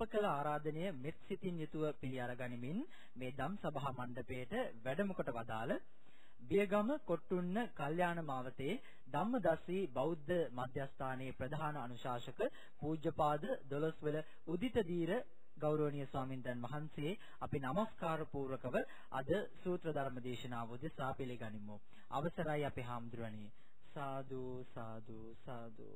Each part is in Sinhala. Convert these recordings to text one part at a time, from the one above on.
අප කළ ආරාධනය මෙත් සිතින් යුතුව පිළි අරගනිමින් මේ ධම් සභා මණ්ඩපයේට වැඩම කොට වදාළ බියගම කොට්ටුන්න කල්යාණ මාවතේ ධම්මදස්සී බෞද්ධ මධ්‍යස්ථානයේ ප්‍රධාන අනුශාසක පූජ්‍යපාද දොළොස්වල උදිත දීර ගෞරවනීය ස්වාමින්දන් වහන්සේ අපි নমස්කාර පූර්වකව අද සූත්‍ර ධර්ම දේශනාව උදෙසා පිළිගනිමු. අවසරයි අපේ හාමුදුරනේ. සාදු සාදු සාදු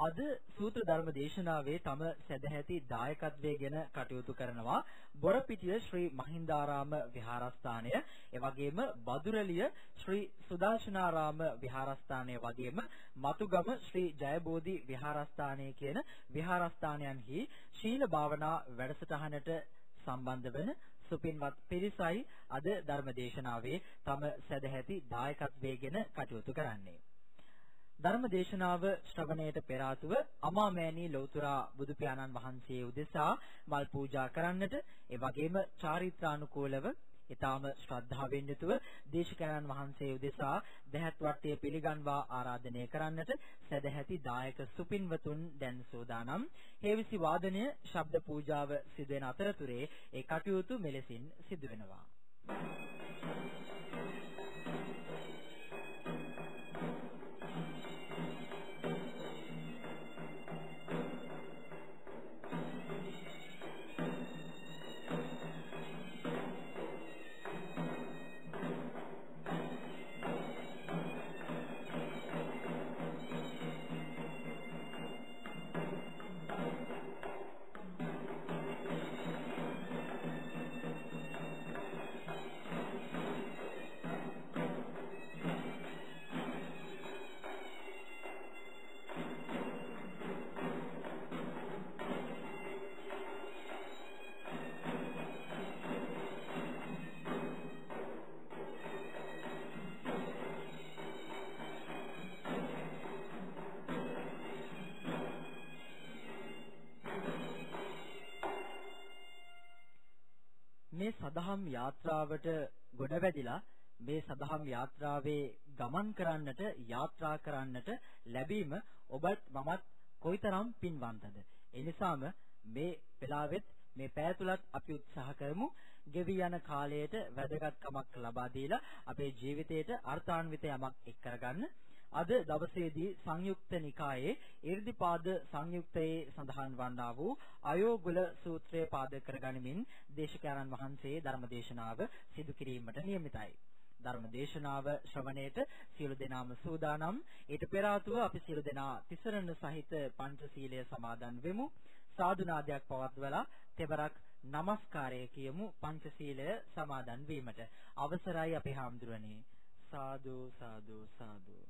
අද සූත්‍ර ධර්ම දේශනාවේ තම සදැහැති දායකත්වයේ ගැන කටයුතු කරනවා බොරපිටිය ශ්‍රී මහින්දාරාම විහාරස්ථානය. එවැගේම බදුරලිය ශ්‍රී සුදර්ශනාරාම විහාරස්ථානය වගේම මතුගම ශ්‍රී ජයබෝධි විහාරස්ථානය කියන විහාරස්ථානයන්හි ශීල භාවනා වැඩසටහනට සම්බන්ධ වන සුපින්වත් පිරිසයි අද ධර්ම දේශනාවේ තම සදැහැති දායකත්වයේ ගැන කටයුතු කරන්නේ. ධර්ම දේශනාව ශ්‍රවණයට පෙර ආතුව අමාමෑණී ලෞතුරා බුදු පියාණන් වහන්සේ උදෙසා මල් පූජා කරන්නට ඒ වගේම චාරිත්‍රානුකූලව ඊටාම ශ්‍රද්ධාවෙන් යුතුව දේශකයන්න් වහන්සේ උදෙසා දැහැත් වට්ටිය පිළිගන්වා ආරාධනය කරන්නට සදැහැති දායක සුපින්වතුන් දැන් සෝදානම්. හේවිසි වාදනය ශබ්ද පූජාව සිදුවෙන අතරතුරේ ඒ කටයුතු මෙලෙසින් සිදු වෙනවා මේ සදහම් යාත්‍රාවට ගොඩ වැදිලා මේ සදහම් යාත්‍රාවේ ගමන් කරන්නට යාත්‍රා කරන්නට ලැබීම ඔබත් මමත් කොයිතරම් පින්වන්තද. ඒ නිසාම මේ වෙලාවෙත් මේ පැය තුලත් අපි උත්සාහ කරමු. ගෙවි යන කාලයට වැදගත්කමක් ලබා දීලා අපේ ජීවිතයට අර්ථාන්විත යමක් එක් කරගන්න. අද දවසේදී සංයුක්ත නිකායේ 이르දිපාද සංයුක්තයේ සඳහන් වන්නා වූ අයෝගුල සූත්‍රය පාදක කරගනිමින් දේශකයන්න් වහන්සේ ධර්මදේශනාව සිදු කිරීමට නියමිතයි. ධර්මදේශනාව ශ්‍රවණයට සියලු දෙනාම සූදානම්. ඊට පෙර ආතුව අපි සියලු දෙනා තිසරණ සහිත පංචශීලය සමාදන් වෙමු. සාදුනාදයක් පවත්වලා තෙවරක් নমස්කාරය කියමු පංචශීලය සමාදන් වීමට. අවසරයි අපේ හාමුදුරනේ. සාදු සාදු සාදු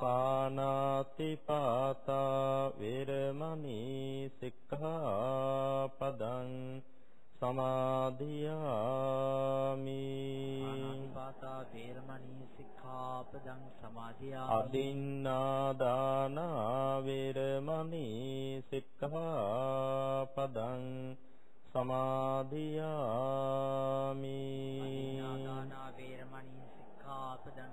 පානාති පාතා වේරමණී සික්ඛා පදං සමාදියාමි। ආනාපාතා වේරමණී සික්ඛාපදං සමාදියාමි। අදින්නාදාන වේරමණී සික්ඛාපදං සමාදියාමි। අදින්නාදාන වේරමණී සික්ඛාපදං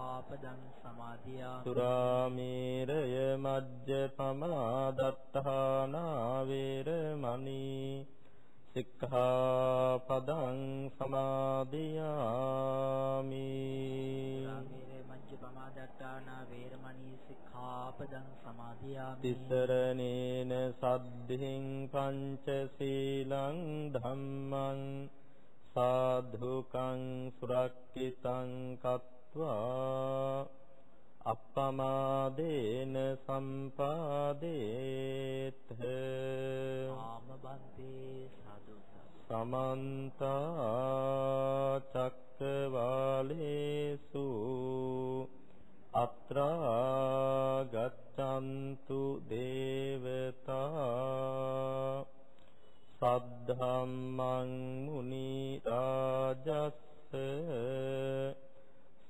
සික්ඛාපදං සමාදියාමි සුරාමේරය මජ්ජපමා දත්තානා වේරමණී සික්ඛාපදං සමාදියාමි. රාමේරේ මජ්ජ පමාදට්ඨානා වේරමණී සික්ඛාපදං සමාදියාමි. තිසරණේන සද්ධින් පංචශීලං ධම්මං සාධුකං සුරක්කිතං කତ୍වා අප්පමාදේන සම්පාදේත ආම බන්තේ සාදු සමන්ත චක්කවාලේසු අත්‍රා ගච්ඡන්තු දේවතා සද්ධම්මං මුනි රාජස්ස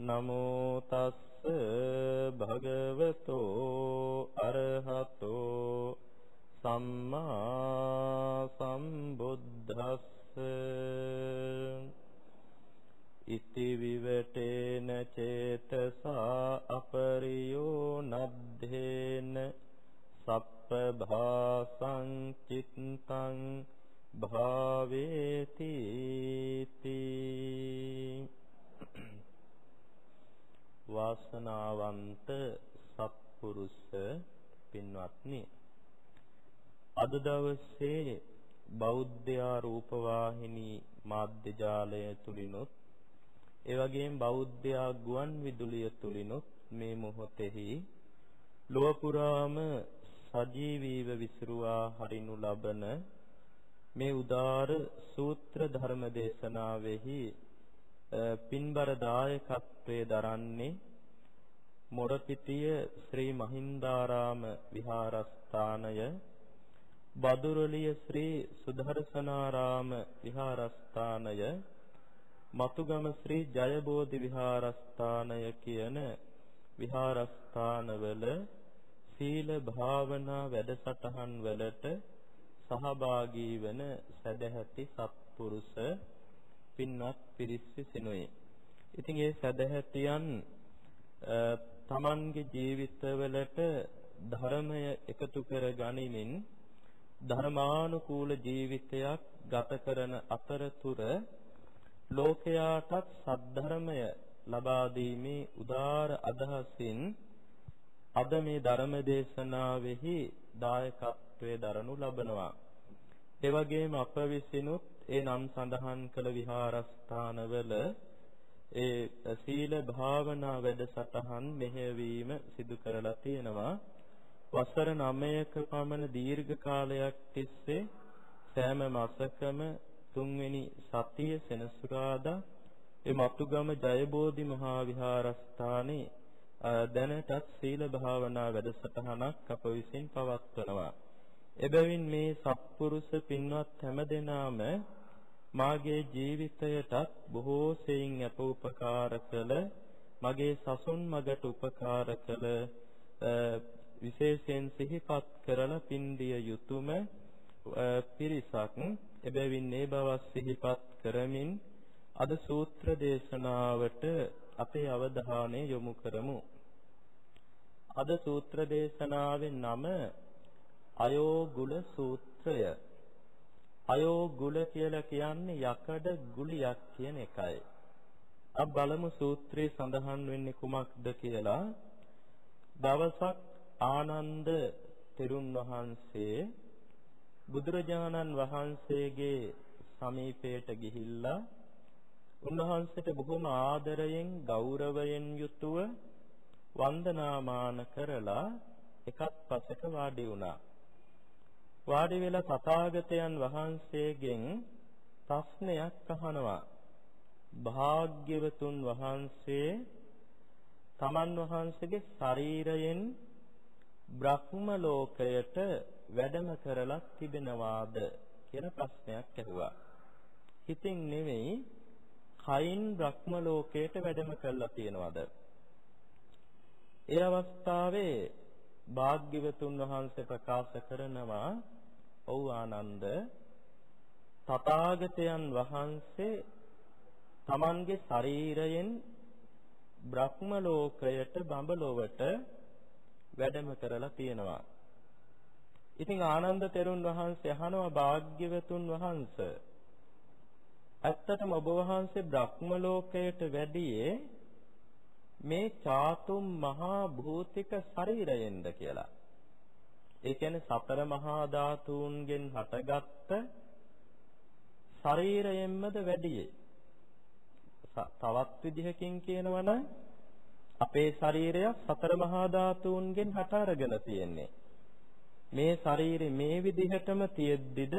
නමෝ තස්ස භගවතෝ අරහතෝ සම්මා සම්බුද්දස්ස ඉති විවටේන චේතසා අපරියෝ නද්ධේන සප්ප භාසං චිත්තං භාවේති වාසනාවන්ත සත්පුරුෂ පින්වත්නි. අද දවසේ බෞද්ධ රූපවාහිනී මාධ්‍ය ජාලය තුලිනුත් ඒ වගේම බෞද්ධ ගුවන් විදුලිය තුලිනුත් මේ මොහොතෙහි ලොව පුරාම සජීවීව විසිරුවා හරිනු ලබන මේ උදාර සූත්‍ර ධර්ම දේශනාවෙහි පින්බර දායකත්වයේ දරන්නේ මොරපිටිය ශ්‍රී මහින්දාරාම විහාරස්ථානය බදුරලිය ශ්‍රී සුදර්ශනාරාම විහාරස්ථානය මතුගම ශ්‍රී ජයබෝධි විහාරස්ථානය කියන විහාරස්ථානවල සීල භාවනා වැඩසටහන් වලට සහභාගී වන සදැහැති සත්පුරුෂ පින්වත් පිරිස් විසිනුයි. ඉතින් ඒ සදැහැතියන් තමන්ගේ ජීවිතවලට ධර්මය එකතු කර ගනිමින් ධර්මානුකූල ජීවිතයක් ගත කරන අතරතුර ලෝකයාටත් සද්ධර්මය ලබා දීමේ උදාර අදහසින් අද මේ ධර්ම දේශනාවෙහි දායකත්වයේ දරනු ලබනවා. ඒ වගේම අප විසිනුත් ඒ නම් සඳහන් කළ විහාරස්ථානවල ඒ සීල භාවනා වැඩසටහන් මෙහෙයවීම සිදු කරලා තියෙනවා. වසර 9ක පමණ දීර්ඝ කාලයක් තිස්සේ සෑම මාසකම තුන්වෙනි සතිය සෙනසුරාදා ඒ මතුගම ජයබෝධි මහා විහාරස්ථානයේ දැනටත් සීල භාවනා වැඩසටහනක් අප විසින් පවත්වනවා. එබැවින් මේ සත්පුරුෂ පින්වත් හැමදෙනාම මාගේ ජීවිතයටත් බොහෝ සෙයින් අප උපකාර කළ මගේ සසුන් මගට උපකාර කළ විශේෂයෙන් සිහිපත් කරලා පින්දිය යුතුයම පිරිසක් එබැවින් මේ බව සිහිපත් කරමින් අද සූත්‍ර දේශනාවට අපේ අවධානය යොමු කරමු. අද සූත්‍ර දේශනාවේ නම අයෝගුල සූත්‍රය. අයෝගුල කියලා කියන්නේ යකඩ ගුලියක් කියන එකයි. අප බලමු සූත්‍රයේ සඳහන් වෙන්නේ කුමක්ද කියලා. දවසක් ආනන්ද තෙරුන් වහන්සේ බුදුරජාණන් වහන්සේගේ සමීපයට ගිහිල්ලා උන්වහන්සේට බොහොම ආදරයෙන් ගෞරවයෙන් යුතුව වන්දනාමාන කරලා එකත් පසක වාඩි වුණා. වාඩි වෙලා තථාගතයන් වහන්සේගෙන් ප්‍රශ්නයක් අහනවා. භාග්‍යවතුන් වහන්සේ තමන් වහන්සේගේ ශරීරයෙන් බ්‍රහ්ම ලෝකයට වැඩම කරලා තිබෙනවාද කියන ප්‍රශ්නයක් ඇහුවා. හිතින් නෙමෙයි කයින් බ්‍රහ්ම ලෝකයට වැඩම කරලා තියෙනවද? ඒ අවස්ථාවේ භාග්‍යවතුන් වහන්සේ ප්‍රකාශ කරනවා ඔව් ආනන්ද තථාගතයන් වහන්සේ තමන්ගේ ශරීරයෙන් බ්‍රහ්ම ලෝකයට බඹලොවට වැඩම කරලා තියෙනවා. ඉතින් ආනන්ද තෙරුන් වහන්සේ අහනවා භාග්‍යවතුන් වහන්සේ ඇත්තටම ඔබ වහන්සේ බ්‍රහ්ම ලෝකයට වැඩියේ මේ චාතුම් මහා භූතික ශරීරයෙන්ද කියලා. ඒ කියන්නේ සතර මහා ධාතුන්ගෙන් හටගත්ත ශරීරයෙන්මද වැඩියේ. තවත් විදිහකින් කියනවනම් අපේ ශරීරය සතර මහා ධාතුන්ගෙන් හට අරගෙන තියෙන්නේ. මේ ශරීරේ මේ විදිහටම තියෙද්දිද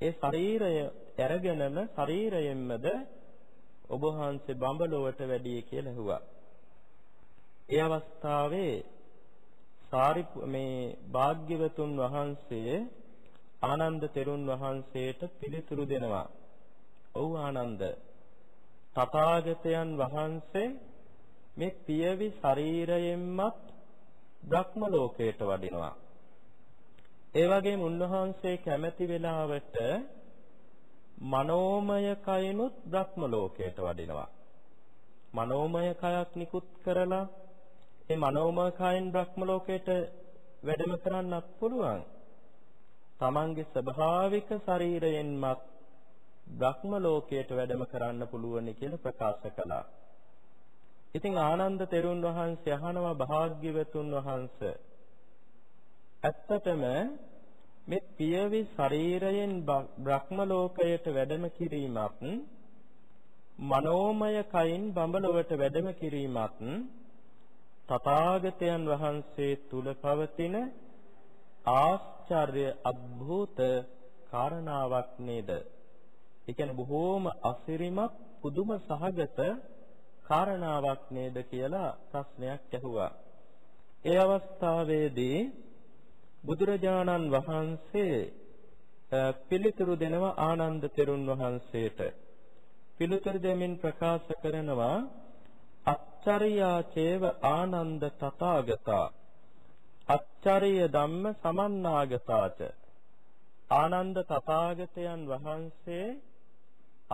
ඒ ශරීරය අරගෙනම ශරීරයෙන්මද ඔබ වහන්සේ බඹලොවට වැඩිය කියලා ඇහුවා. ඒ අවස්ථාවේ සාරි මේ භාග්‍යවතුන් වහන්සේ ආනන්ද තෙරුන් වහන්සේට පිළිතුරු දෙනවා. ඔව් ආනන්ද. තථාගතයන් වහන්සේ මේ පියවි ශරීරයෙන්මත් බ්‍රහ්ම ලෝකයට වඩිනවා. ඒ වගේම උන්වහන්සේ කැමැති වෙලාවට මනෝමය කයනොත් බ්‍රහ්ම ලෝකයට වඩිනවා. මනෝමය කයක් නිකුත් කරලා ඒ මනෝමය කයෙන් බ්‍රහ්ම ලෝකයට වැඩම කරන්නත් පුළුවන්. තමන්ගේ ස්වභාවික ශරීරයෙන්මත් බ්‍රහ්ම ලෝකයට වැඩම කරන්න පුළුවනි කියලා ප්‍රකාශ කළා. ඉතින් ආනන්ද තෙරුන් වහන්සේ අහනවා භාග්‍යවතුන් වහන්සේ ඇත්තටම මේ පියවි ශරීරයෙන් බ්‍රහ්ම ලෝකයට වැඩම කිරීමත් මනෝමය කයින් බඹලොවට වැඩම කිරීමත් තථාගතයන් වහන්සේ තුල පවතින ආශ්චර්ය අద్භූත කාරණාවක් නේද? ඒ කියන්නේ බොහෝම අසිරිමත් පුදුම සහගත කාරණාවක් නේද කියලා ප්‍රශ්නයක් ඇහුවා. ඒ අවස්ථාවේදී බුදුරජාණන් වහන්සේ පිළිතුරු දෙනවා ආනන්ද තෙරුන් වහන්සේට. පිළිතුරු දෙමින් ප්‍රකාශ කරනවා අච්චරියා චේව ආනන්ද තථාගතා අච්චරිය ධම්ම සමන්නාගතාච ආනන්ද තථාගතයන් වහන්සේ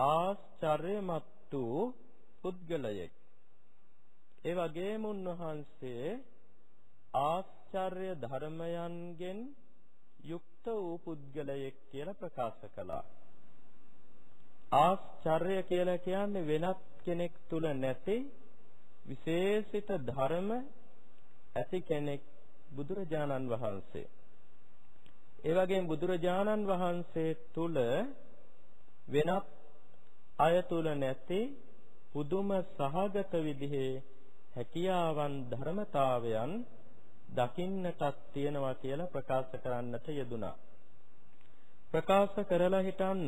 ආශ්චර්යමත් වූ පුද්ගලයෙක්. ඒ වගේම උන්වහන්සේ ආශ්චර්ය ධර්මයන්ගෙන් යුක්ත වූ පුද්ගලයෙක් කියලා ප්‍රකාශ කළා. ආශ්චර්ය කියලා කියන්නේ වෙනත් කෙනෙක් තුල නැති විශේෂිත ධර්ම ඇති කෙනෙක් බුදුරජාණන් වහන්සේ. ඒ වගේම බුදුරජාණන් වහන්සේ තුල වෙනත් අය තුල නැති පුදුම සහගත විදිහේ හැකියාවන් ධර්මතාවයන් දකින්නටත් තියෙනවා කියලා ප්‍රකාශ කරන්නට යෙදුනා. ප්‍රකාශ කරලා හිටන්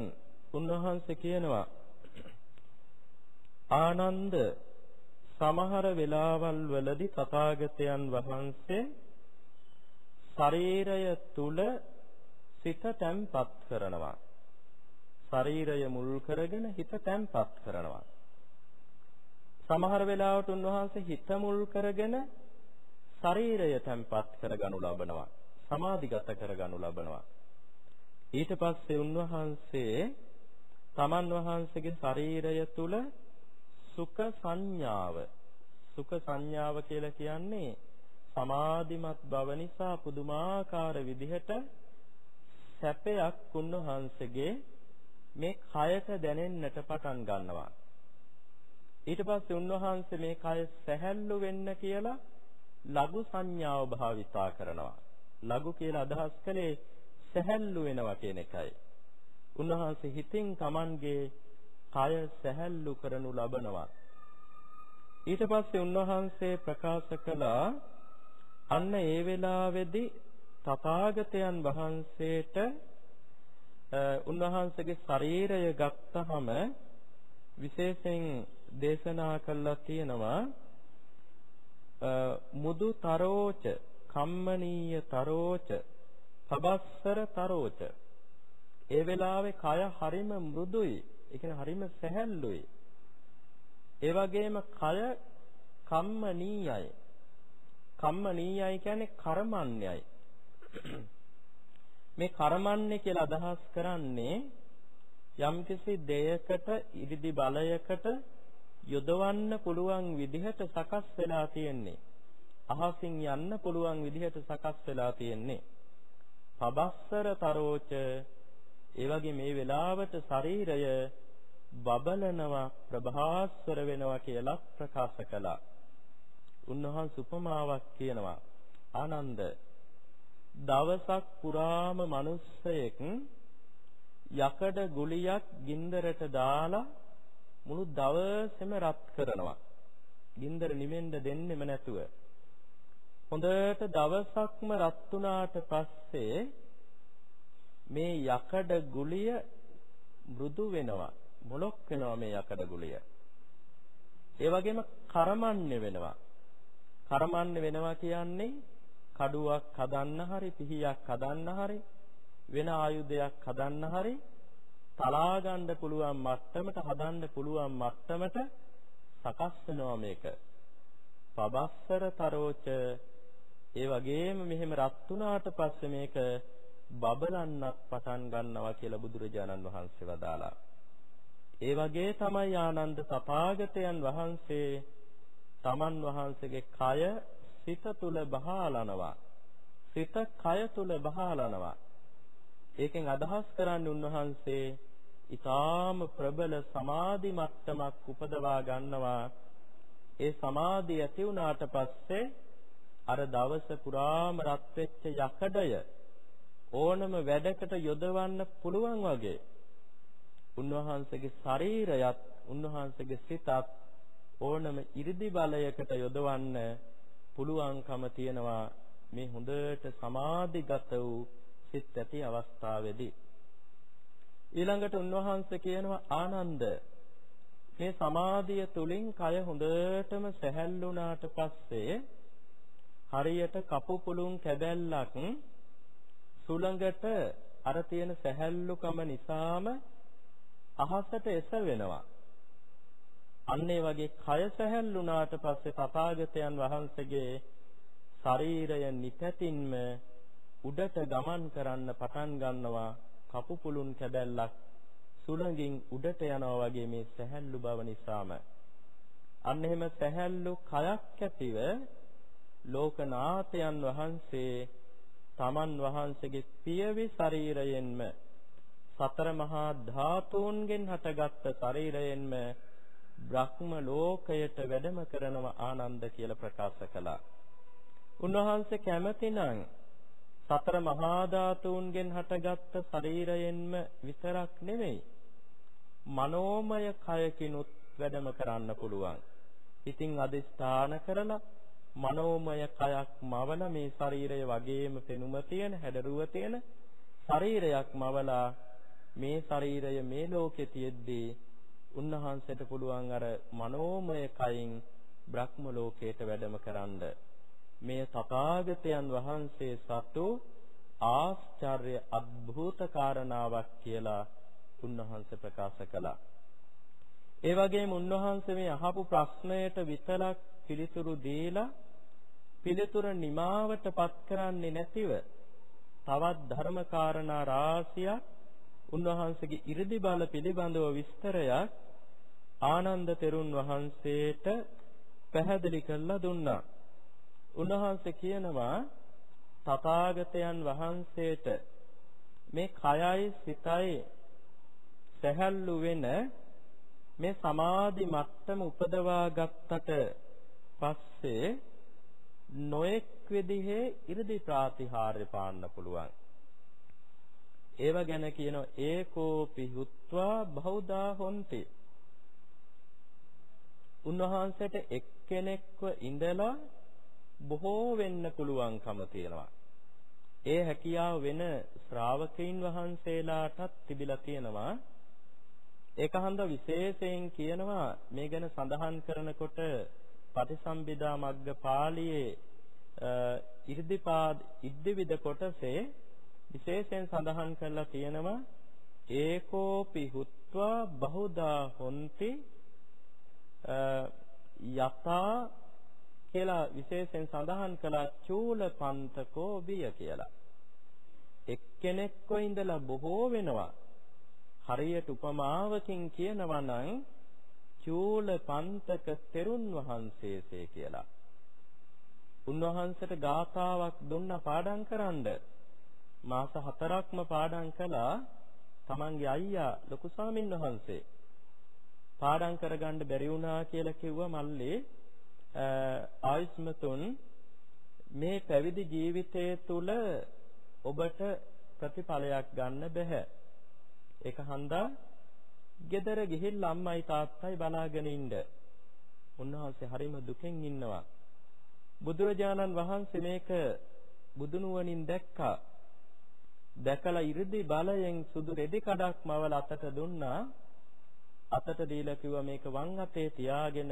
උන්වහන්සේ කියනවා ආනන්ද සමහර වෙලාවල් වලදී තථාගතයන් වහන්සේ ශරීරය තුල සිත තැම්පත් කරනවා. ශරීරය මුල් කරගෙන හිත තැම්පත් කරනවා. සමහර වෙලාවට උන්වහන්සේ හිත මුල් කරගෙන ශරීරය තැම්පත් කරගනු ලබනවා. සමාධිගත කරගනු ලබනවා. ඊට පස්සේ උන්වහන්සේ තමන් වහන්සේගේ ශරීරය තුල සුඛ සංඥාව සුඛ සංඥාව කියලා කියන්නේ සමාධිමත් බව නිසා පුදුමාකාර විදිහට සැපයක් උන්වහන්සේගේ මේ කයට දැනෙන්නට පටන් ගන්නවා. ඊට පස්සේ උන්වහන්සේ මේ කය සැහැල්ලු වෙන්න කියලා ලඝු සංඥාව භාවිතා කරනවා. ලඝු කියලා අදහස් කළේ සැහැල්ලු වෙනවා කියන එකයි. උන්වහන්සේ හිතින් Tamanගේ කය සැහැල්ලු කරනු ලබනවා. ඊට පස්සේ උන්වහන්සේ ප්‍රකාශ කළා අන්න ඒ වෙලාවේදී තථාගතයන් වහන්සේට උන්වහන්සේගේ ශරීරය ගත්තහම විශේෂයෙන් දේශනා කළා තියෙනවා මුදු තරෝච කම්මනීය තරෝච පබස්සර තරෝච ඒ වෙලාවේ කය හරිම මෘදුයි ඒ කියන්නේ හරිම සැහැල්ලුයි ඒ වගේම කය කම්මනීයයි කම්මනීයයි කියන්නේ කර්මන්නේයි මේ කර්මන්නේ කියලා අදහස් කරන්නේ යම්කිසි දෙයකට ඉරිදි බලයකට යොදවන්න පුළුවන් විදිහට සකස් වෙලා තියෙන්නේ. අහසින් යන්න පුළුවන් විදිහට සකස් වෙලා තියෙන්නේ. පබස්සර තරෝච ඒ වගේ මේ වෙලාවට ශරීරය බබලනවා ප්‍රභාස්වර වෙනවා කියලා ප්‍රකාශ කළා. උන්වහන්සේ උපමාවක් කියනවා. ආනන්ද දවසක් පුරාම මිනිස්සෙක් යකඩ ගුලියක් ගින්දරට දාලා මුළු දවසෙම රත් කරනවා. ගින්දර නිවෙන්න දෙන්නෙම නැතුව. හොඳට දවසක්ම රත් වුණාට පස්සේ මේ යකඩ ගුලිය මෘදු වෙනවා. මොලොක් වෙනවා මේ යකඩ ගුලිය. ඒ වගේම කරමන්නේ වෙනවා. කරමන්නේ වෙනවා කියන්නේ කඩුවක් හදන්න හරි පිහියක් හදන්න හරි වෙන ආයුධයක් හදන්න හරි තලා ගන්න පුළුවන් මට්ටමට හදන්න පුළුවන් මට්ටමට සකස් වෙනවා මේක. පබස්සර තරෝච ඒ වගේම මෙහෙම රත් වුණාට පස්සේ මේක බබලන්නත් පටන් ගන්නවා කියලා බුදුරජාණන් වහන්සේ වදාලා. ඒ වගේ තමයි ආනන්ද තථාගතයන් වහන්සේ තමන් වහන්සේගේ කය සිත තුල බහාලනවා. සිත කය තුල බහාලනවා. ඒකෙන් අදහස් කරන්නේ උන්වහන්සේ ඊටාම ප්‍රබල සමාධි මට්ටමක් උපදවා ගන්නවා. ඒ සමාධිය ඇති වුණාට පස්සේ අර දවස පුරාම රත් වෙච්ච යකඩය ඕනම වැඩකට යොදවන්න පුළුවන් වගේ උන්වහන්සේගේ ශරීරයත් උන්වහන්සේගේ සිතත් ඕනම 이르දි බලයකට යොදවන්න පුළුවන්කම තියෙනවා. මේ හොඳට සමාධිගත වූ සිත් ඇති අවස්ථාවේදී. ඊළඟට උන්වහන්සේ කියනවා ආනන්ද. මේ සමාධිය තුලින් කය හොඳටම සැහැල්ලුණාට පස්සේ හරියට කපු පුළුන් කැබැල්ලක් සුළඟට අර තියෙන සැහැල්ලුකම නිසාම අහසට එස වෙනවා. අන්න ඒ වගේ කය සැහැල්ලුණාට පස්සේ තථාගතයන් වහන්සේගේ ශරීරය නිතැතින්ම උඩට ගමන් කරන්න පටන් ගන්නවා. කපු පුළුන් කැබැල්ලක් සුළඟින් උඩට යනවා වගේ මේ සැහැල්ලු බව නිසාම. අන්න එහෙම සැහැල්ලු කයක් ඇතිව ලෝකනාථයන් වහන්සේ තමන් වහන්සේගේ පියවි ශරීරයෙන්ම සතර මහා ධාතුන්ගෙන් හටගත්ත ශරීරයෙන්ම බ්‍රහ්ම ලෝකයට වැඩම කරනව ආනන්ද කියලා ප්‍රකාශ කළා. උන්වහන්සේ කැමතිනම් සතර මහා ධාතුන්ගෙන් හටගත්ත ශරීරයෙන්ම විතරක් නෙමෙයි මනෝමය කයකිනුත් වැඩම කරන්න පුළුවන්. ඉතින් අදිස්ථාන කරලා මනෝමය කයක් මවල මේ ශරීරය වගේම පෙනුම තියෙන හැඩරුව තියෙන ශරීරයක් මවලා මේ ශරීරය මේ ලෝකෙ තියෙද්දී උන්වහන්සේට පුළුවන් අර මනෝමය කයින් බ්‍රහ්ම ලෝකයට වැඩම කරන්න. මේ තථාගතයන් වහන්සේ සතු ආශ්චර්ය අద్භූත කාරණාවක් කියලා උන්වහන්සේ ප්‍රකාශ කළා. ඒ වගේම උන්වහන්සේ මේ අහපු ප්‍රශ්නයට විතරක් පිළිතුරු දීලා පිළිතුර නිමාවටපත් කරන්නේ නැතිව තවත් ධර්ම කාරණා රාශියක් උන්වහන්සේගේ 이르දි බල පිළිබඳව විස්තරයක් ආනන්ද තෙරුන් වහන්සේට පැහැදිලි කරලා දුන්නා. උන්වහන්සේ කියනවා තථාගතයන් වහන්සේට මේ කයයි සිතයි සැහැල්ලු වෙන මේ සමාධි මට්ටම උපදවා ගත්තට පස්සේ නොඑක් විදිහේ 이르දි ප්‍රාතිහාර්ය පාන්න පුළුවන්. ඒව ගැන කියන ඒකෝපි යුත්වා බෞදා හොන්ති. උන්වහන්සේට එක්කෙනෙක්ව ඉඳලා බොහෝ වෙන්න පුළුවන්කම තියෙනවා. ඒ හැකියාව වෙන ශ්‍රාවකයන් වහන්සේලාටත් තිබිලා තියෙනවා. ඒක හන්ද විශේෂයෙන් කියනවා මේ ගැන සඳහන් කරනකොට පටිසම්භිදා මග්ග පාළියේ ඉර්ධිපාද ඉද්දිවිද කොටසේ විශේෂයෙන් සඳහන් කරලා තියෙනවා ඒකෝපි හුත්වා බහුදා හොಂತಿ යතා කියලා විශේෂයෙන් සඳහන් කළා චූල පන්තකෝ බිය කියලා. එක්කෙනෙක්ව ඉඳලා බොහෝ වෙනවා. හරියට උපමාවකින් කියනවා නම් චූල පන්තක තෙරුන් වහන්සේසේ කියලා. උන්වහන්සේට ගාථාවක් දුන්න පාඩම් කරන්න. මාස හතරක්ම පාඩම් කළා තමන්ගේ අයියා ලොකු ස්වාමින් වහන්සේ. පාඩම් කරගන්න බැරි වුණා කියලා කිව්වා මල්ලේ ආයුෂ්මතුන් මේ පැවිදි ජීවිතය තුළ ඔබට ප්‍රතිඵලයක් ගන්න බෑ. ඒක හන්දා ගෙදර ගිහිල්ලා අම්මයි තාත්තයි බලාගෙන ඉන්න. උන්වහන්සේ හරිම දුකෙන් ඉන්නවා. බුදුරජාණන් වහන්සේ මේක බුදුනුවණින් දැක්කා. දැකලා 이르දි බලයෙන් සුදු රෙදි කඩක් මවල අතට දුන්නා. අතට දීලා කිව්වා මේක වම් අතේ තියාගෙන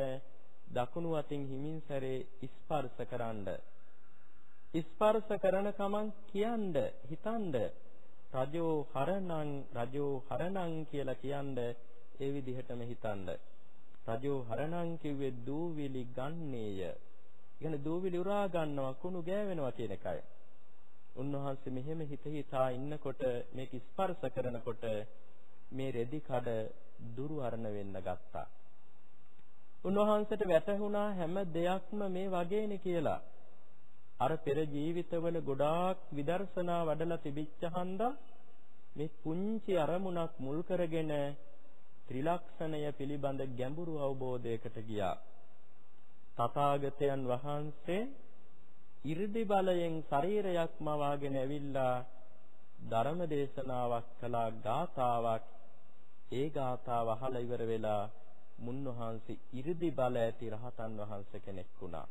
දකුණු අතින් හිමින් සැරේ ස්පර්ශ කරන්න. ස්පර්ශ කරන කමන් කියන්න හිතන්න රජෝ හරණං රජෝ හරණං කියලා කියන්න ඒ විදිහටම හිතන්න. රජෝ හරණං කිව්වේ දූවිලි ගන්නේය. කියන්නේ දූවිලි උරා ගන්නවා කුණු ගෑවෙනවා කියන එකයි. උන්වහන්සේ මෙහෙම හිත හිතා ඉන්නකොට මේක ස්පර්ශ කරනකොට මේ රෙදි කඩ දුරු අරණ වෙන්න ගත්තා. උන්වහන්සේට වැටහුණා හැම දෙයක්ම මේ වගේනේ කියලා. අර පෙර ජීවිතවල ගොඩාක් විදර්ශනා වඩලා තිබිච්ච හන්දා මේ පුංචි අරමුණක් මුල් කරගෙන ත්‍රිලක්ෂණය පිළිබඳ ගැඹුරු අවබෝධයකට ගියා. තථාගතයන් වහන්සේ 이르දි බලයෙන් ශරීරයක් මවාගෙන ඇවිල්ලා ධර්ම දේශනාවක් කළා ගාතාවක් ඒ ගාතාව අහලා ඉවර වෙලා මුන්වහන්සේ 이르දි බල ඇති රහතන් වහන්සේ කෙනෙක් වුණා.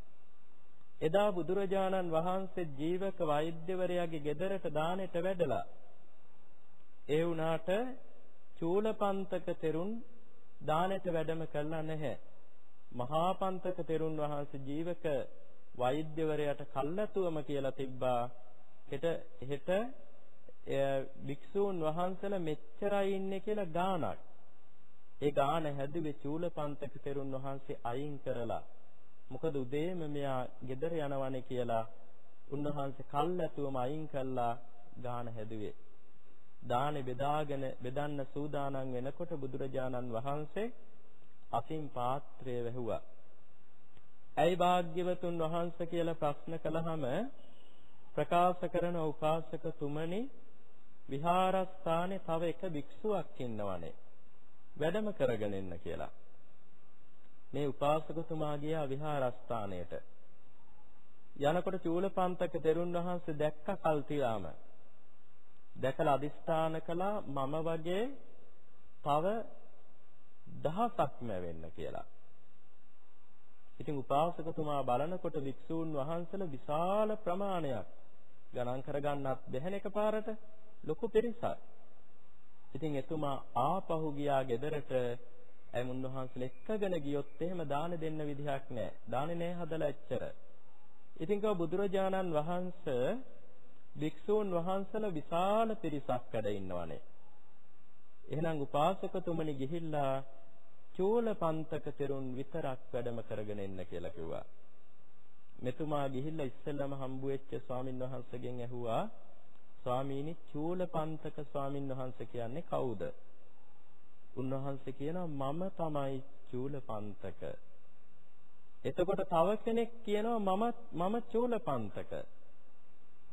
එදා බුදුරජාණන් වහන්සේ ජීවක වෛද්‍යවරයාගේ ගෙදරට දානෙට වැඩලා ඒ වුණාට චූලපන්තක තෙරුන් දානෙට වැඩම කළා නැහැ. මහා පන්තක තෙරුන් වහන්සේ ජීවක වෛද්‍යවරයාට කල්ලාතුවම කියලා තිබ්බා. හෙට හෙට භික්ෂූන් වහන්සේලා මෙච්චරයි ඉන්නේ කියලා ගානක්. ඒ ගාන හැදුවේ චූලපන්තක තෙරුන් වහන්සේ අයින් කරලා. මොකද උදේම මෙයා ගෙදර යනවනේ කියලා උන්වහන්සේ කල්ැතුවම අයින් කළා ගාන හැදුවේ. දානේ බෙදාගෙන බෙදන්න සූදානම් වෙනකොට බුදුරජාණන් වහන්සේ අසින් පාත්‍රය වැහුවා. ඇයි භාග්‍යවතුන් වහන්සේ කියලා ප්‍රශ්න කළාම ප්‍රකාශ කරන උපාසක තුමනි විහාරස්ථානේ තව එක භික්ෂුවක් ඉන්නවනේ. වැඩම කරගෙන එන්න කියලා. මේ උපාසකතුමා ගියා විහාරස්ථානයට. යනකොට චූලපන්තක තෙරුන් වහන්සේ දැක්ක කල්තියාම. දැකලා අදිස්ථාන කළා මම වගේ තව දහසක්ම වෙන්න කියලා. ඉතින් උපාසකතුමා බලනකොට වික්ෂූන් වහන්සේලා විශාල ප්‍රමාණයක් ගණන් කරගන්නත් බැහැ එකපාරට ලොකු පිරිසක්. ඉතින් එතුමා ආපහු ගියා ගෙදරට ඒ මුන්නහන්සලා එක්කගෙන ගියොත් එහෙම දාන දෙන්න විදිහක් නැහැ. දානේ නැහැ හදලා ඇච්චර. ඉතින් කව බුදුරජාණන් වහන්සේ භික්ෂූන් වහන්සේලා විශාල පිරිසක් වැඩ ඉන්නවනේ. එහෙනම් උපාසකතුමනි ගිහිල්ලා චූලපන්තක තෙරුන් විතරක් වැඩම කරගෙන එන්න කියලා කිව්වා. මෙතුමා ගිහිල්ලා ඉස්සෙල්ලාම හම්බු වෙච්ච ස්වාමින් වහන්සේගෙන් ඇහුවා ස්වාමීනි චූලපන්තක ස්වාමින් වහන්සේ කියන්නේ කවුද? උන්වහන්සේ කියනවා මම තමයි චූලපන්තක. එතකොට තව කෙනෙක් කියනවා මම මම චූලපන්තක.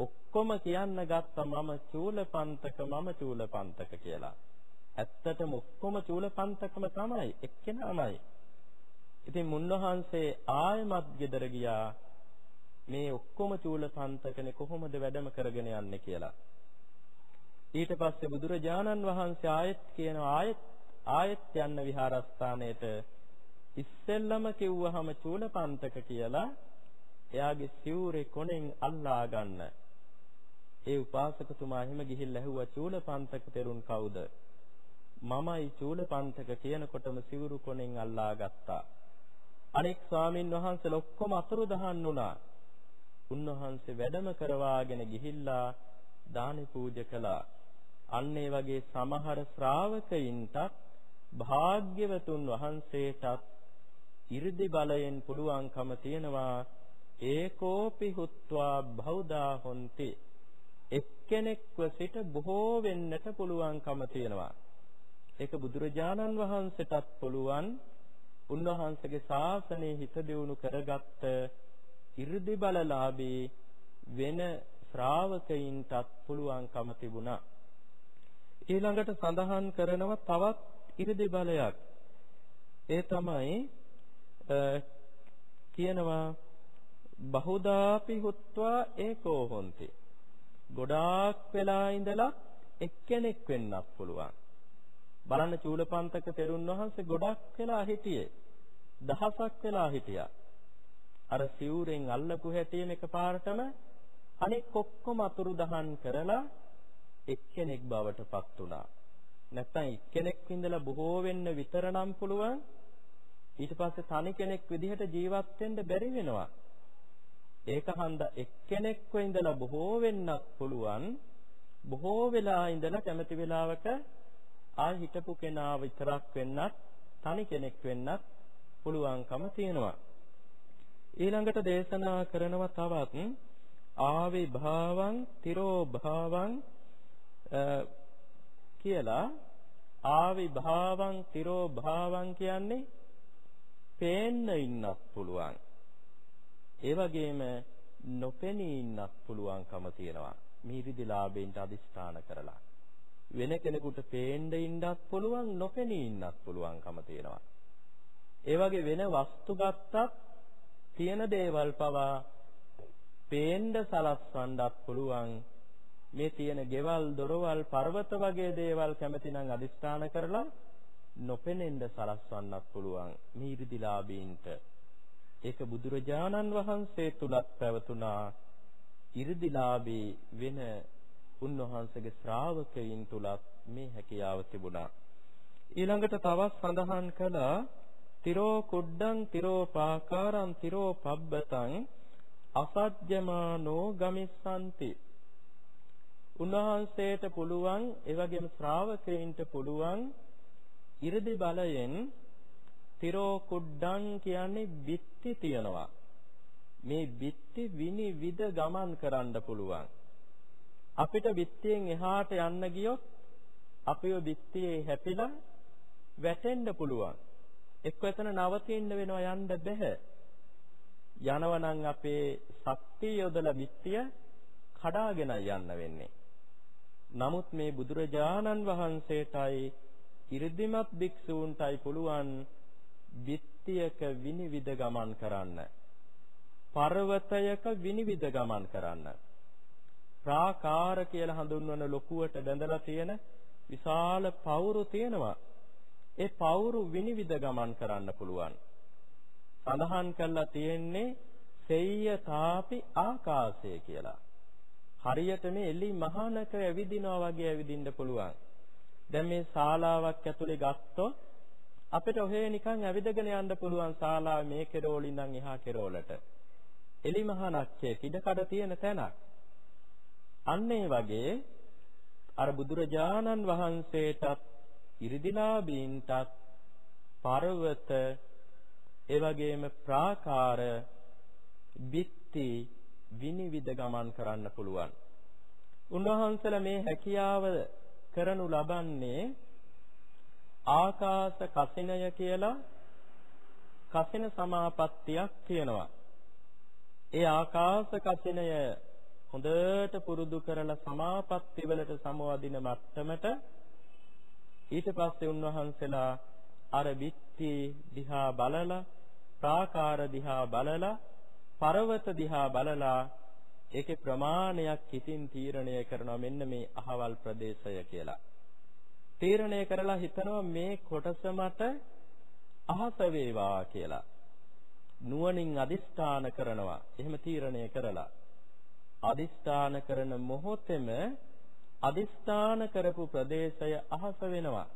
ඔක්කොම කියන්න ගත්තා මම චූලපන්තක මම චූලපන්තක කියලා. ඇත්තටම ඔක්කොම චූලපන්තකම තමයි එක්කෙනාමයි. ඉතින් මුන්නහන්සේ ආයමත් ගෙදර ගියා මේ ඔක්කොම චූලපන්තකනේ කොහොමද වැඩම කරගෙන යන්නේ කියලා. ඊට පස්සේ බුදුරජාණන් වහන්සේ ආයෙත් කියන ආයෙත් ආයෙත් යන්න විහාරස්ථානයට ඉස්සෙල්ලම කිව්වහම චූලපන්තක කියලා එයාගේ සිවුරේ කොනෙන් අල්ලා ගන්න. ඒ උපාසකතුමා එහෙම ගිහිල්ලා ඇහුවා චූලපන්තක තෙරුන් කවුද? මමයි චූලපන්තක කියනකොටම සිවුරු කොනෙන් අල්ලා ගත්තා. අනෙක් ස්වාමින් වහන්සේලා ඔක්කොම අතුරුදහන් වුණා. උන්වහන්සේ වැඩම කරවාගෙන ගිහිල්ලා දානි පූජ කළා. අන්න ඒ වගේ සමහර ශ්‍රාවකයින්ටත් භාග්‍යවතුන් වහන්සේටත් 이르දි බලයෙන් පුළුවන්කම තියෙනවා ඒකෝපි හුත්වා බෞදා හොಂತಿ. එක්කෙනෙක්ව සිට බොහෝ වෙන්නට පුළුවන්කම තියෙනවා. ඒක බුදුරජාණන් වහන්සේටත් පුළුවන්. උන්වහන්සේගේ ශාසනය හිත දියුණු කරගත්ත 이르දි බලලාභී වෙන ශ්‍රාවකයින්ටත් පුළුවන්කම තිබුණා. ඊළඟට සඳහන් කරනවා තවත් 이르දි බලයක්. ඒ තමයි කියනවා බහුදාපි හුත්වා ඒකෝ හොන්ති. ගොඩාක් වෙලා ඉඳලා එක්කෙනෙක් වෙන්නත් පුළුවන්. බලන්න චූලපන්තක තෙරුන් වහන්සේ ගොඩක් වෙලා හිටියේ. දහසක් වෙලා හිටියා. අර සිවුරෙන් අල්ලපු හැටියෙන් එකපාරටම අනෙක් ඔක්කොම අතුරු දහන් කරලා එක්කෙනෙක් බවට පත් වුණා. නැත්නම් එක්කෙනෙක් ඉඳලා බොහෝ වෙන්න විතර නම් පුළුවන් ඊට පස්සේ තනි කෙනෙක් විදිහට ජීවත් වෙන්න බැරි වෙනවා. ඒක හන්දා එක්කෙනෙක්ව ඉඳලා බොහෝ වෙන්නත් පුළුවන්. බොහෝ වෙලා ඉඳලා කැමති වෙලාවක ආයි හිටපු කෙනා විතරක් වෙන්නත් තනි කෙනෙක් වෙන්නත් පුළුවන්කම තියෙනවා. ඊළඟට දේශනා කරනවා තවත් ආවේ භාවං තිරෝ භාවං කියලා ආවි භාවං තිරෝ භාවං කියන්නේ පේන්න ඉන්නත් පුළුවන්. ඒ වගේම නොපෙනී ඉන්නත් පුළුවන්කම තියෙනවා. මිහිරිදිලාභෙන්ට අදිස්ථාන කරලා. වෙන කෙනෙකුට පේන්න ඉන්නත් පුළුවන් නොපෙනී ඉන්නත් පුළුවන්කම තියෙනවා. ඒ වගේ වෙන වස්තු ගත්තත් තියෙන දේවල් පවා පේන්න සලස්වන්නත් පුළුවන් මේ තියෙන ගෙවල් දොරවල් පර්වත වගේ දේවල් කැමතිනම් අදිස්ථාන කරලා නොපෙනෙන්න සලස්වන්නත් පුළුවන් මීරිදිලාභීන්ට ඒක බුදුරජාණන් වහන්සේ තුලත් පැවතුනා ඉරිදිලාභී වෙන උන්වහන්සේගේ ශ්‍රාවකයින් තුලත් මේ හැකියාව තිබුණා. ඊළඟට තවත් සඳහන් කළා තිරෝ කුඩ්ඩං තිරෝ පාකාරං තිරෝ පබ්බතං අසජ්ජමානෝ ගමිස්සanti උන්වහන්සේට පුළුවන් ඒ වගේම ශ්‍රාවකයින්ට පුළුවන් 이르දි බලයෙන් තිරෝ කුඩ්ඩං කියන්නේ බිත්ති තියනවා. මේ බිත්ති විනිවිද ගමන් කරන්න පුළුවන්. අපිට බිත්තියෙන් එහාට යන්න ගියොත් අපිව බිත්තියේ හැපිලා වැටෙන්න පුළුවන්. එක්ක එතන නවතින්න වෙනවා යන්න බෑ යනවනම් අපේ ශක්තිය යොදලා බිත්තිය කඩාගෙන යන්න වෙන්නේ. නමුත් මේ බුදුරජාණන් වහන්සේටයි 이르දිමත් භික්ෂූන්ටයි පුළුවන් බිත්තියක විනිවිද ගමන් කරන්න. පර්වතයක විනිවිද ගමන් කරන්න. ප්‍රාකාර කියලා හඳුන්වන ලොකුවට බැඳලා තියෙන විශාල පවුරු තියෙනවා. ඒ පවුරු විනිවිද ගමන් කරන්න පුළුවන්. සඳහන් කරලා තියෙන්නේ සෙය්‍ය තාපි ආකාශය කියලා. හරියට මේ එළි මහානක ඇවිදිනවා වගේ ඇවිදින්න පුළුවන්. දැන් මේ ශාලාවක් ඇතුලේ ගත්තොත් අපිට ඔහේ නිකන් ඇවිදගෙන යන්න පුළුවන් ශාලාවේ මේ කෙරෝල ඉඳන් එහා කෙරෝලට. එලිමහනක්කේ කිඩකඩ තියෙන තැනක්. අන්න ඒ වගේ අර බුදුරජාණන් වහන්සේටත් ඉරිදිලාබීන්ටත් පර්වත ඒ වගේම ප්‍රාකාර බිත්ති විනිවිද ගමන් කරන්න පුළුවන්. උන්වහන්සේලා මේ හැකියාව කරනු ලබන්නේ ආකාශ කසිනය කියලා කසින සමාපත්තියක් තියෙනවා. ඒ ආකාශ කසිනය හොඳට පුරුදු කරලා සමාපatti වලට සමවදින මට්ටමට ඊට පස්සේ උන්වහන්සේලා අර බිත්ති දිහා බලලා ප්‍රාකාර දිහා බලලා පර්වත දිහා බලලා ඒකේ ප්‍රමාණයක් හිතින් තීරණය කරනවා මෙන්න මේ අහවල් ප්‍රදේශය කියලා. තීරණය කරලා හිතනවා මේ කොටස මට අහස වේවා කියලා. නුවණින් අදිස්ථාන කරනවා. එහෙම තීරණය කරලා. අදිස්ථාන කරන මොහොතේම අදිස්ථාන කරපු ප්‍රදේශය අහස වෙනවා.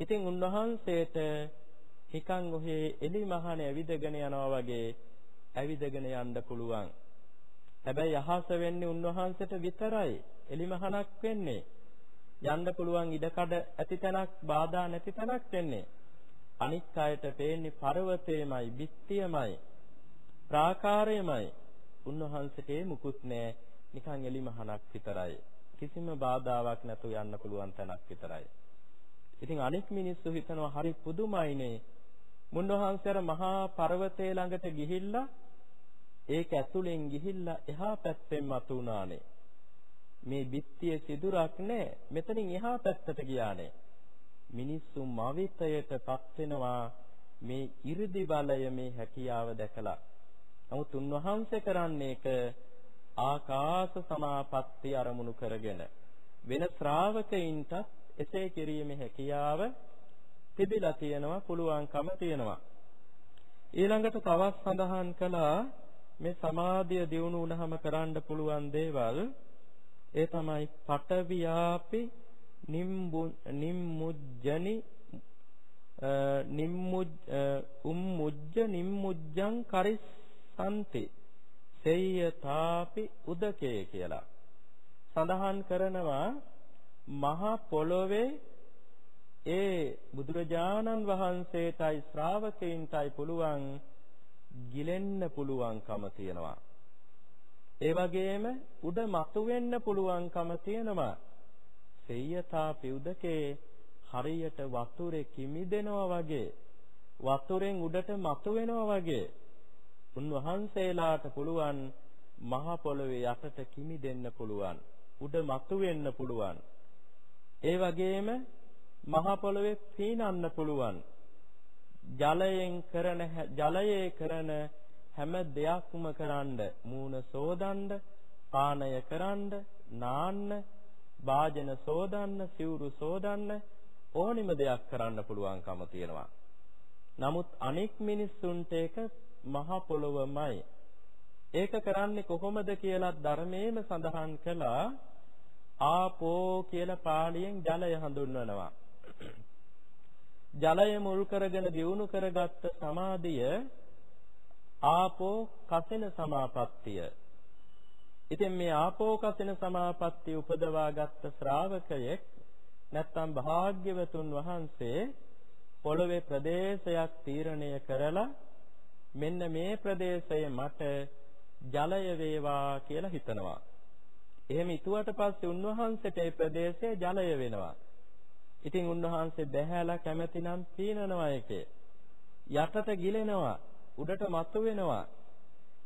ඉතින් උන්වහන්සේට හිකන් ඔහේ එලි මහණ ඇවිදගෙන යනවා වගේ ඇවිදගෙන යන්න පුළුවන්. හැබැයි අහස වෙන්නේ උන්වහන්සේට විතරයි. එලි මහණක් වෙන්නේ. යන්න පුළුවන් ඉඩකඩ ඇති තැනක් බාධා නැති තැනක් වෙන්නේ. අනික් අයට පේන්නේ පර්වතයමයි, බිත්තියමයි, ප්‍රාකාරයමයි. උන්වහන්සේට මුකුත් නෑ. නිකන් එලි මහණක් විතරයි. කිසිම බාධාවක් නැතුව යන්න පුළුවන් තැනක් විතරයි. ඉතින් අනික් මිනිස්සු හිතනවා හරි පුදුමයිනේ. මුන්වහන්සේ අර මහා පර්වතයේ ළඟට ගිහිල්ලා ඒක ඇතුලෙන් ගිහිල්ලා එහා පැත්තෙන් මතු වුණානේ. මේ බිත්තියේ සිදුරක් නැහැ. මෙතනින් එහා පැත්තට ගියානේ. මිනිස්සු මවිතයටපත් වෙනවා මේ 이르දි බලය මේ හැකියාව දැකලා. නමුත් උන්වහන්සේ කරන්නේ ඒක ආකාශ සමාපatti අරමුණු කරගෙන වෙන ශ්‍රාවකයින්ට එසේ කිරීමේ හැකියාව තිබිලා තියෙනවා පුළුවන්කම තියෙනවා ඊළඟට තවත් සඳහන් කළා මේ සමාධිය දියුණු වුණාම කරන්න පුළුවන් දේවල් ඒ තමයි පටවියාපි නිම්මුජ්ජනි නිම්මුජ් උම්මුජ්ජ නිම්මුජ්ජං කරිස්සන්ති සෙය්‍යතාපි උදකේ කියලා. සඳහන් කරනවා මහ පොළොවේ ඒ බුදුරජාණන් වහන්සේටයි ශ්‍රාවකයන්ටයි පුළුවන් ගිලෙන්න පුළුවන්කම තියෙනවා. ඒ වගේම උඩ මතුවෙන්න පුළුවන්කම තියෙනවා. සෙය්‍යතා පිවුදකේ හරියට වතුරේ කිමිදෙනවා වගේ වතුරෙන් උඩට මතුවෙනවා වගේ. උන්වහන්සේලාට පුළුවන් මහ පොළවේ යටට කිමිදෙන්න පුළුවන් උඩ මතුවෙන්න පුළුවන්. ඒ වගේම මහ පොළවේ පීනන්න පුළුවන්. ජලයෙන් කරන ජලයේ කරන හැම දෙයක්ම කරන්න මූණ සෝදන්න පානය කරන්න නාන්න වාජන සෝදන්න සිවුරු සෝදන්න ඕනිම දෙයක් කරන්න පුළුවන්කම තියෙනවා. නමුත් අනෙක් මිනිස්සුන්ට ඒක මහ පොළොවමයි. ඒක කරන්නේ කොහොමද කියලා ධර්මයේම සඳහන් කළා. ආපෝ කියලා පාළියෙන් ජලය හඳුන්වනවා. ජලය මුල් කරගෙන දියුණු කරගත්ත සමාධිය ආපෝ කසින සමාපත්තිය. ඉතින් මේ ආපෝ කසින සමාපත්තිය උපදවාගත් ශ්‍රාවකයෙක් නැත්තම් භාග්‍යවතුන් වහන්සේ පොළවේ ප්‍රදේශයක් තීරණය කරලා මෙන්න මේ ප්‍රදේශය මට ජලය වේවා කියලා හිතනවා. එහෙම හිතුවට පස්සේ උන්වහන්සේට ඒ ප්‍රදේශය ජලය වෙනවා. ඉතින් උන්වහන්සේ බැහැලා කැමැතිනම් පීනනවා ඒකේ. යටට ගිලෙනවා. උඩට මතු වෙනවා.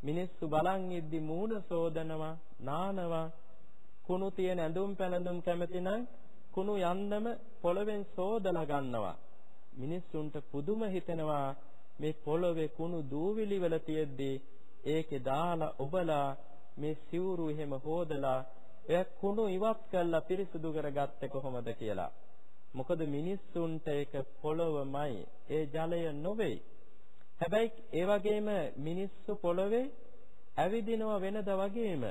මිනිස්සු බලන් ඉද්දි මූණ සෝදනවා, නානවා, කුණු තියෙන ඇඳුම් පැළඳුම් කැමතිනම් කුණු යන්නම පොළවෙන් සෝදලා ගන්නවා. මිනිස්සුන්ට පුදුම හිතෙනවා මේ පොළවේ කුණු දූවිලි වල තියෙද්දි ඒකේ දාලා ඔබලා මේ සිවුරු එහෙම හොදලා එය කුණු ඉවත් කරලා පිරිසුදු කරගත්තේ කොහොමද කියලා. මොකද මිනිස්සුන්ට ඒක පොළොවමයි ඒ ජලය නොවේ. හැබැයි ඒ වගේම මිනිස්සු පොළවේ ඇවිදිනවා වෙනද වගේම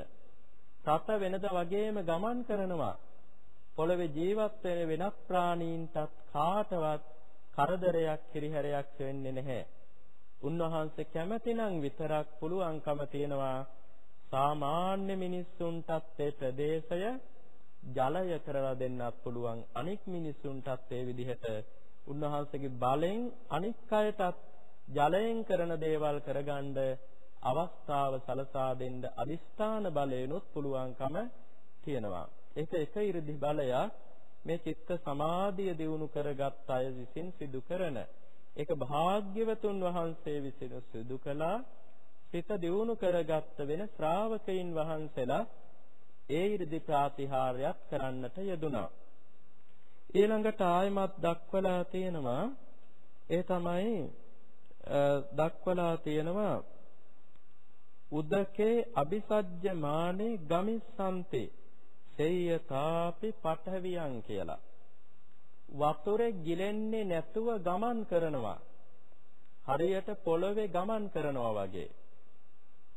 සත වෙනද වගේම ගමන් කරනවා පොළවේ ජීවත් වෙන වෙනත් ප්‍රාණීන්ටත් කාටවත් කරදරයක් හිරිහැරයක් වෙන්නේ නැහැ. උන්වහන්සේ කැමතිනම් විතරක් පුළුවන්කම තියනවා සාමාන්‍ය මිනිස්සුන්ටත් ඒ ප්‍රදේශය ජලය කරලා දෙන්නත් පුළුවන් අනික් මිනිස්සුන්ටත් ඒ විදිහට උන්වහන්සේගේ බලෙන් අනික් අයටත් ජලයෙන් කරන දේවල් කරගන්න අවස්ථාව සලසා දෙන්න අදිස්ථාන බලයෙන්ුත් පුළුවන්කම තියෙනවා. ඒක එක 이르දි බලයක් මේ චිත්ත සමාධිය දියුණු කරගත් අය විසින් සිදු කරන ඒක භාග්‍යවතුන් වහන්සේ විසින් සිදු කළා සිත දියුණු කරගත් වෙන ශ්‍රාවකයින් වහන්සේලා ඒ 이르දි ප්‍රාතිහාර්යයක් කරන්නට යෙදුනා. ඊළඟට ආයමත් දක්වලා තියෙනවා ඒ තමයි දක්වලා තියෙනවා උදකේ අபிසජ්ජමානේ ගමිස්සන්තේ සේයතාපි පඨවියං කියලා. වතුරේ ගිලෙන්නේ නැතුව ගමන් කරනවා. හරියට පොළවේ ගමන් කරනවා වගේ.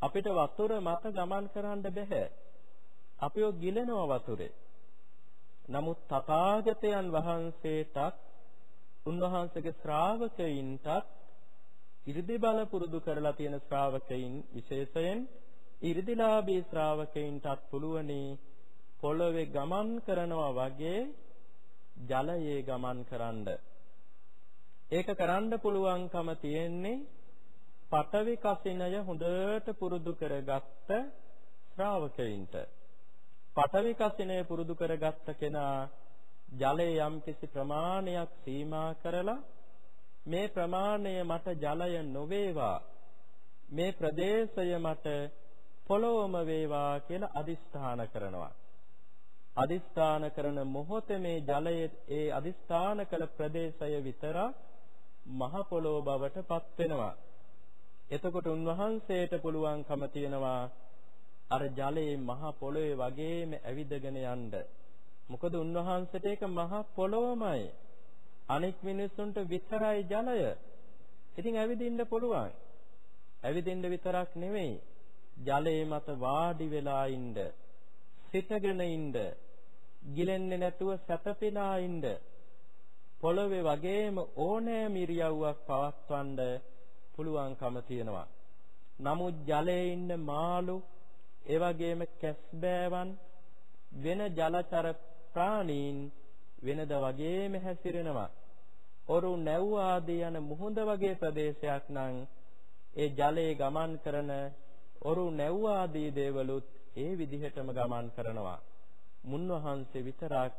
අපිට වතුර මත ගමන් කරන්න බෑ අපිව ගිලනවා වතුරේ. නමුත් තථාගතයන් වහන්සේටත් උන්වහන්සේගේ ශ්‍රාවකයින්ටත් 이르දි බල පුරුදු කරලා තියෙන ශ්‍රාවකයින් විශේෂයෙන් 이르දිලාභී ශ්‍රාවකයින්ටත් පුළුවනි පොළවේ ගමන් කරනවා වගේ ජලයේ ගමන් කරන්න. ඒක කරන්න පුළුවන්කම තියෙන්නේ පඨවි කසිනය හොඳට පුරුදු කරගත්ත ශ්‍රාවකයින්ට. පඨවි කසිනය පුරුදු කරගත්ත කෙනා ජලයේ යම්කිසි ප්‍රමාණයක් සීමා කරලා මේ ප්‍රමාණය මට ජලය නොවේවා මේ ප්‍රදේශය මට පොළොවම වේවා කියලා අදිස්ථාන කරනවා අදිස්ථාන කරන මොහොතේ මේ ජලයේ ඒ අදිස්ථාන කළ ප්‍රදේශය විතරක් මහ පොළොව බවට පත් වෙනවා. එතකොට උන්වහන්සේට පුළුවන්කම තියනවා අර ජලයේ මහ පොළොවේ වගේම ඇවිදගෙන යන්න. මොකද උන්වහන්සේට ඒක මහ පොළොවමයි. අනික් මිනිස්සුන්ට විතරයි ජලය. ඉතින් ඇවිදින්න පුළුවන්. ඇවිදින්න විතරක් නෙවෙයි. ජලයේ මත වාඩි වෙලා ඉන්න. සිටගෙන ඉන්න. ගිලෙන්නේ නැතුව සැතපෙලා ඉන්න. පොළවේ වගේම ඕනෑම ඉරියව්වක් පවත්වන්න පුළුවන්කම තියෙනවා. නමුත් ජලයේ ඉන්න මාළු, ඒ වගේම කැස්බෑවන් වෙන ජලචර ප්‍රාණීන් වෙනද වගේම හැසිරෙනවා. ඔරු නැව් ආදී යන මුහුද වගේ ප්‍රදේශයක් නම් ඒ ජලයේ ගමන් කරන ඔරු නැව් ආදී දේවලුත් ඒ විදිහටම ගමන් කරනවා. මුන්වහන්සේ විතරක්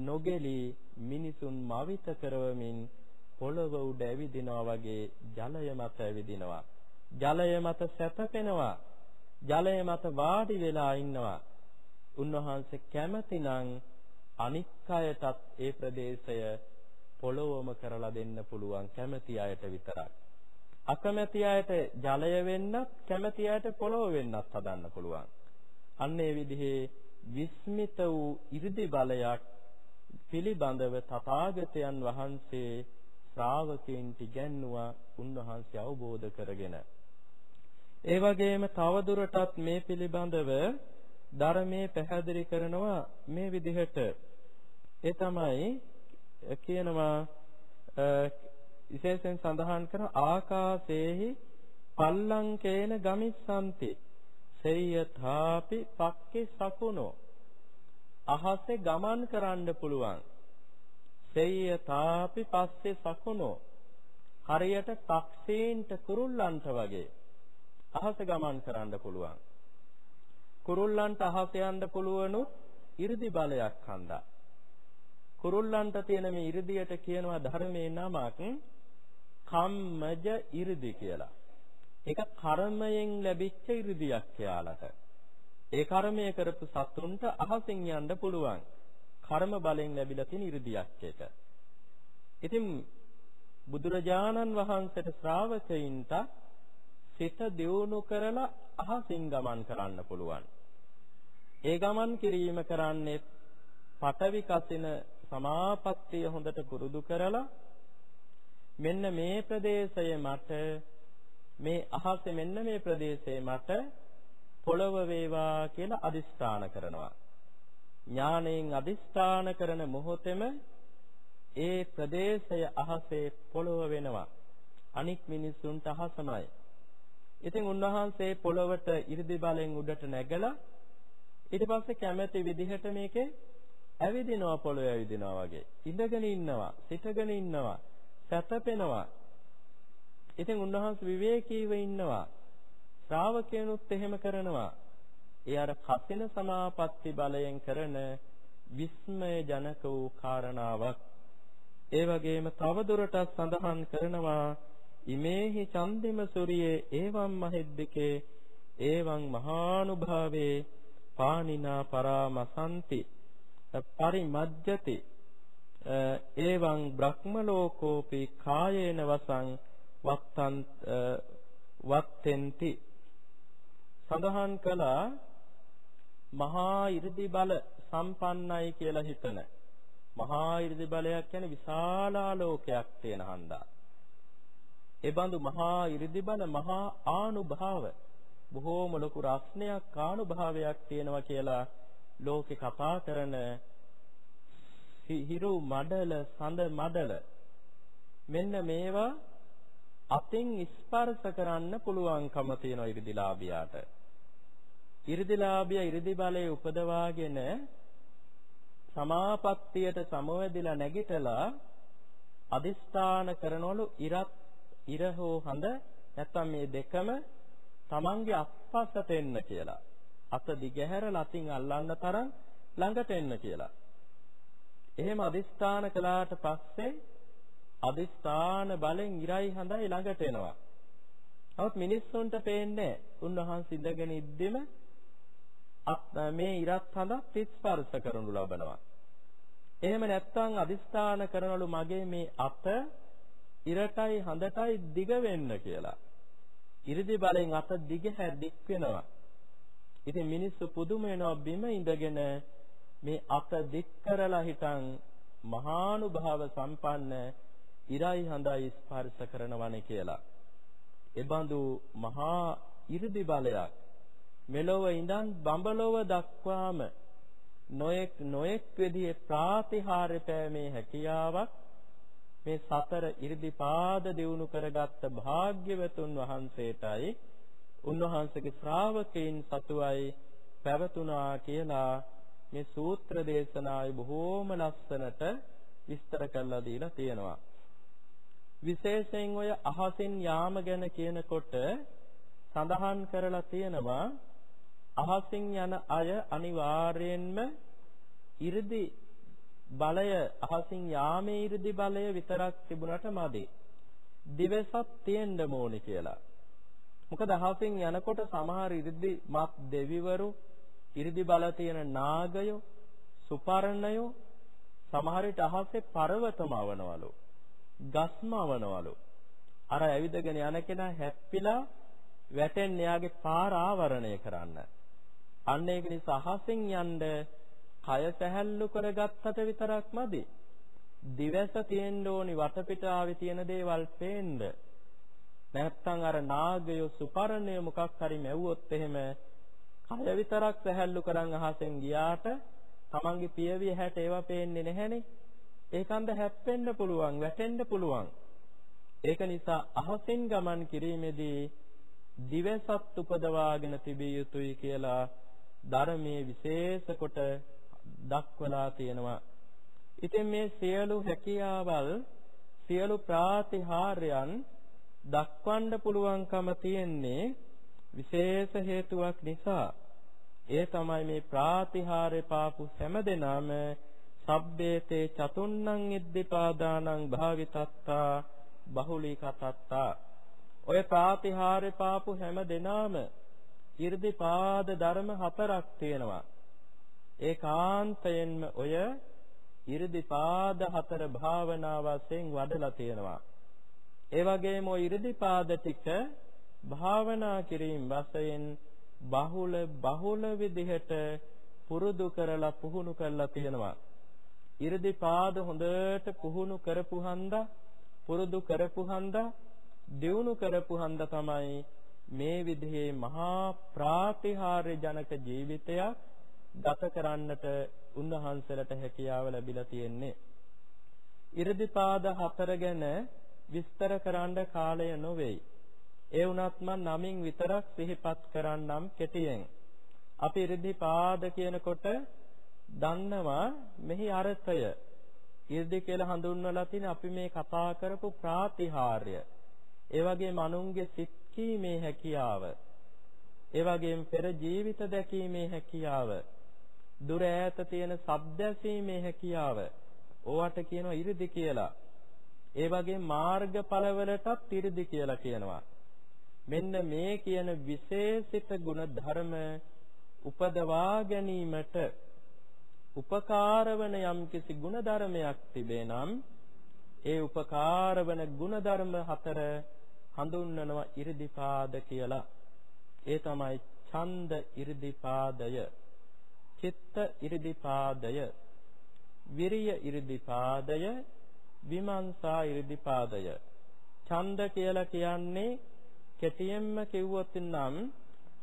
නොගෙලී මිනිසුන් මවිත කරවමින් පොළව උඩ ඇවිදිනවා වගේ ජලය මත ඇවිදිනවා. ජලය මත සැතපෙනවා. ජලය මත වාඩි වෙලා ඉන්නවා. උන්වහන්සේ කැමතිනම් අනික් අයටත් ඒ ප්‍රදේශය පොළොවම කරලා දෙන්න පුළුවන් කැමති අයට විතරක්. අකමැති අයට ජලය වෙන්නත් කැමති අයට පොළොව වෙන්නත් හදන්න පුළුවන්. අන්න ඒ විදිහේ විස්මිත වූ 이르දි බලයක් පිළිබඳව තථාගතයන් වහන්සේ ශ්‍රාවකයන්ට ඉගැන්නුවා උන්වහන්සේ අවබෝධ කරගෙන ඒ වගේම තවදුරටත් මේ පිළිබඳව ධර්මයේ පැහැදිලි කරනවා මේ විදිහට. ඒ තමයි කියනවා විශේෂයෙන් සඳහන් කරන ආකාශේහි පල්ලංකේන ගමිස්සන්ති. සේයථාපි පක්කේ සකුණෝ අහසේ ගමන් කරන්න පුළුවන්. සේයථාපි පස්සේ සකුණෝ හරියට පක්ෂීන්ට කුරුල්ලන්ට වගේ. අහස ගමන් කරන්න පුළුවන්. කුරුල්ලන්ට අහස යන්න පුළුවනුත් 이르දි බලයක් හන්දා. කුරුල්ලන්ට තියෙන මේ 이르දියට කියනවා ධර්මයේ නමක් කම්මජ 이르දි කියලා. ඒක කර්මයෙන් ලැබිච්ච 이르දියක් කියලාට. ඒ කර්මය කරපු සතුන්ට අහසින් යන්න පුළුවන්. කර්ම බලෙන් ලැබිලා තියෙන 이르දියක් ඒක. ඉතින් බුදුරජාණන් වහන්සේට ශ්‍රාවකයින්ට සිත දියුණු කරලා අහසින් ගමන් කරන්න පුළුවන්. ඒ ගමන් කිරීම කරන්නේ පටවි කසින සමාපත්තිය හොඳට පුරුදු කරලා මෙන්න මේ ප්‍රදේශය මට මේ අහසේ මෙන්න මේ ප්‍රදේශයේ මට පොළව වේවා කියලා අදිස්ථාන කරනවා. ඥාණයෙන් අදිස්ථාන කරන මොහොතේම ඒ ප්‍රදේශය අහසේ පොළොව වෙනවා. අනික් මිනිසුන්ට අහසමයි. ඉතින් උන්වහන්සේ පොළොවට 이르දි බලෙන් උඩට නැගලා ඊට පස්සේ කැමැති විදිහට මේකේ ඇවිදිනවා පොළොවේ ඇවිදිනවා වගේ. ඉඳගෙන ඉන්නවා, සිටගෙන ඉන්නවා, සැතපෙනවා. ඉතින් උන්වහන්සේ විවේකීව ඉන්නවා. ශ්‍රාවකයනුත් එහෙම කරනවා. ඒ අර කසින සමාපatti බලයෙන් කරන විස්මය ජනක වූ කාරණාවක්. ඒ වගේම තවදුරටත් සඳහන් කරනවා ඉමේහි චන්දිම සූරියේ එවං මහෙද්දිකේ එවං මහානුභාවේ පානිනා පරාමසන්ති. පරිමජ්ජති. එවං බ්‍රහ්මලෝකෝපි කායේන වසං වත්තන් වත්තෙන්ති. සඳහන් කළා මහා 이르දි බල සම්පන්නයි කියලා හිතන. මහා 이르දි බලයක් කියන්නේ විශාලාලෝකයක් තියෙන හන්දා. එබඳු මහා 이르දිබන මහා ආනුභාව බොහෝම ලොකු රස්නයක් ආනුභාවයක් තියෙනවා කියලා ලෝකේ කතා කරන හිරු මඩල සඳ මඩල මෙන්න මේවා අතින් ස්පර්ශ කරන්න පුළුවන්කම තියෙන 이르දිලාභියාට. 이르දිලාභිය 이르දි බලයේ උපදවාගෙන සමාපත්තියට සමවැදිලා නැගිටලා අදිස්ථාන කරනවලු ඉරත් ඉර හෝ හඳ නැත්තම් මේ දෙකම තමන්ගේ අත්පසට එන්න කියලා. අත දිගහැර ලතින් අල්ලන්න තරම් ළඟට එන්න කියලා. එහෙම අදිස්ථාන කළාට පස්සේ අදිස්ථාන බලෙන් ඉරයි හඳයි ළඟට එනවා. නමුත් මිනිස්සුන්ට පේන්නේ උන්වහන්සේ ඉඳගෙන ඉද්දිම මේ ඉරත් හඳ ස්පර්ශ කරනු ලබනවා. එහෙම නැත්නම් අදිස්ථාන කරනලු මගේ මේ අත ඉරටයි හඳටයි දිග වෙන්න කියලා. ඉරිදි බලෙන් අත දිග හැදික් වෙනවා. ඉතින් මිනිස්සු පුදුම වෙනවා බිම ඉඳගෙන මේ අත දික් කරලා හිටන් මහානුභාව සම්පන්න ඉරයි හඳයි ස්පර්ශ කරනවනේ කියලා. එබඳු මහා 이르දි බලයක් මෙලොව ඉඳන් බඹලොව දක්වාම නොයෙක් නොයෙක් විදිහේ ප්‍රාතිහාර්ය පෑමේ හැකියාවක් මේ සතර 이르දිපාද දිනු කරගත් භාග්‍යවතුන් වහන්සේටයි උන්වහන්සේගේ ශ්‍රාවකයන් සතුවයි පැවතුනා කියලා මේ සූත්‍ර දේශනාවේ බොහෝම ලස්සනට විස්තර කරලා දීලා තියෙනවා. විශේෂයෙන් ඔය අහසින් යාම ගැන කියනකොට සඳහන් කරලා තියෙනවා අහසින් යන අය අනිවාර්යෙන්ම 이르දි බලය අහසින් යාමේ 이르දි බලය විතරක් තිබුණට මදි. දිවසක් තියෙන්න ඕනේ කියලා. මොකද අහසින් යනකොට සමහර 이르දි මත් දෙවිවරු 이르දි බල තියෙන නාගයෝ සුපර්ණයෝ සමහර විට අහසේ පර්වතම අවනවලු. ගස්ම අවනවලු. අර ඇවිදගෙන යන කෙනා හැප්පිලා වැටෙන්න යාගේ පාර ආවරණය කරන්න. අන්න ඒක නිසා අහසින් යන්න කය සැහැල්ලු කරගත්තට විතරක් මදි. දිවැස තියෙන්න ඕනි වටපිටාවේ තියෙන දේවල් පේන්න. නැත්තම් අර නාගය සුපර්ණය මොකක් හරි මැව්වොත් එහෙම කය විතරක් සැහැල්ලු කරන් අහසෙන් ගියාට තමන්ගේ පියවිය හැට ඒවා පේන්නේ නැහැනේ. ඒකන්ද හැප්පෙන්න පුළුවන්, වැටෙන්න පුළුවන්. ඒක නිසා අහසින් ගමන් කිරීමේදී දිවසත් උපදවාගෙන තිබිය යුතුයි කියලා ධර්මයේ විශේෂ කොට දක්වලා තියෙනවා. ඉතින් මේ සියලු හැකියාවල් සියලු ප්‍රාතිහාර්යයන් දක්වන්න පුළුවන්කම තියෙන්නේ විශේෂ හේතුවක් නිසා. ඒ තමයි මේ ප්‍රාතිහාර්ය පාපු හැමදෙනාම සබ්බේතේ චතුන්නං ඉද්දිපාදානං භාවිතත්තා බහුලීකතත්තා ඔය ප්‍රාතිහාර්ය පාපු හැමදෙනාම 이르දිපාද ධර්ම හතරක් තියෙනවා ඒකාන්තයෙන්ම ඔය ඉරිදිපාද හතර භාවනා වශයෙන් වඩලා තියෙනවා. ඒ වගේම ඔය ඉරිදිපාද ටික භාවනා කිරීම වශයෙන් බහුල බහුල විදිහට පුරුදු කරලා පුහුණු කරලා තියෙනවා. ඉරිදිපාද හොඳට පුහුණු කරපු හන්දා පුරුදු කරපු හන්දා දියුණු කරපු හන්දා තමයි මේ විදිහේ මහා ප්‍රාතිහාර්ය ජනක ජීවිතයක් ගත කරන්නට උන්වහන්සේලට හැකියාව ලැබිලා තියෙන්නේ. 이르දිපාද හතර ගැන විස්තර කරන්න කාලය නොවේයි. ඒ වුණත් මම නමින් විතරක් සිහිපත් කරන්නම් කෙටියෙන්. අපි ඉර්ධිපාද කියනකොට දන්නවා මෙහි අර්ථය. ඉර්ධි කියලා හඳුන්වලා තියෙන අපි මේ කතා කරපු ප්‍රාතිහාර්ය. ඒ වගේම අනුන්ගේ සිත් කීමේ හැකියාව. ඒ වගේම පෙර ජීවිත දැකීමේ හැකියාව. දුර ඈත තියෙන ශබ්ද ඇසීමේ හැකියාව ඕවට කියනවා 이르දි කියලා. ඒ වගේ මාර්ගඵලවලටත් 이르දි කියලා කියනවා. මෙන්න මේ කියන විශේෂිත ගුණ ධර්ම උපදවා ගැනීමට උපකාරවන යම්කිසි ගුණ ධර්මයක් තිබේ නම් ඒ උපකාරවන ගුණ ධර්ම හතර හඳුන්වනවා 이르දිපාද කියලා. ඒ තමයි ඡන්ද 이르දිපාදය. චිත්ත ඉරිදිපාදය විරිය ඉරිදිපාදය විමංසා ඉරිදිපාදය ඡන්ද කියලා කියන්නේ කෙටියෙන්ම කිව්වොත් නම්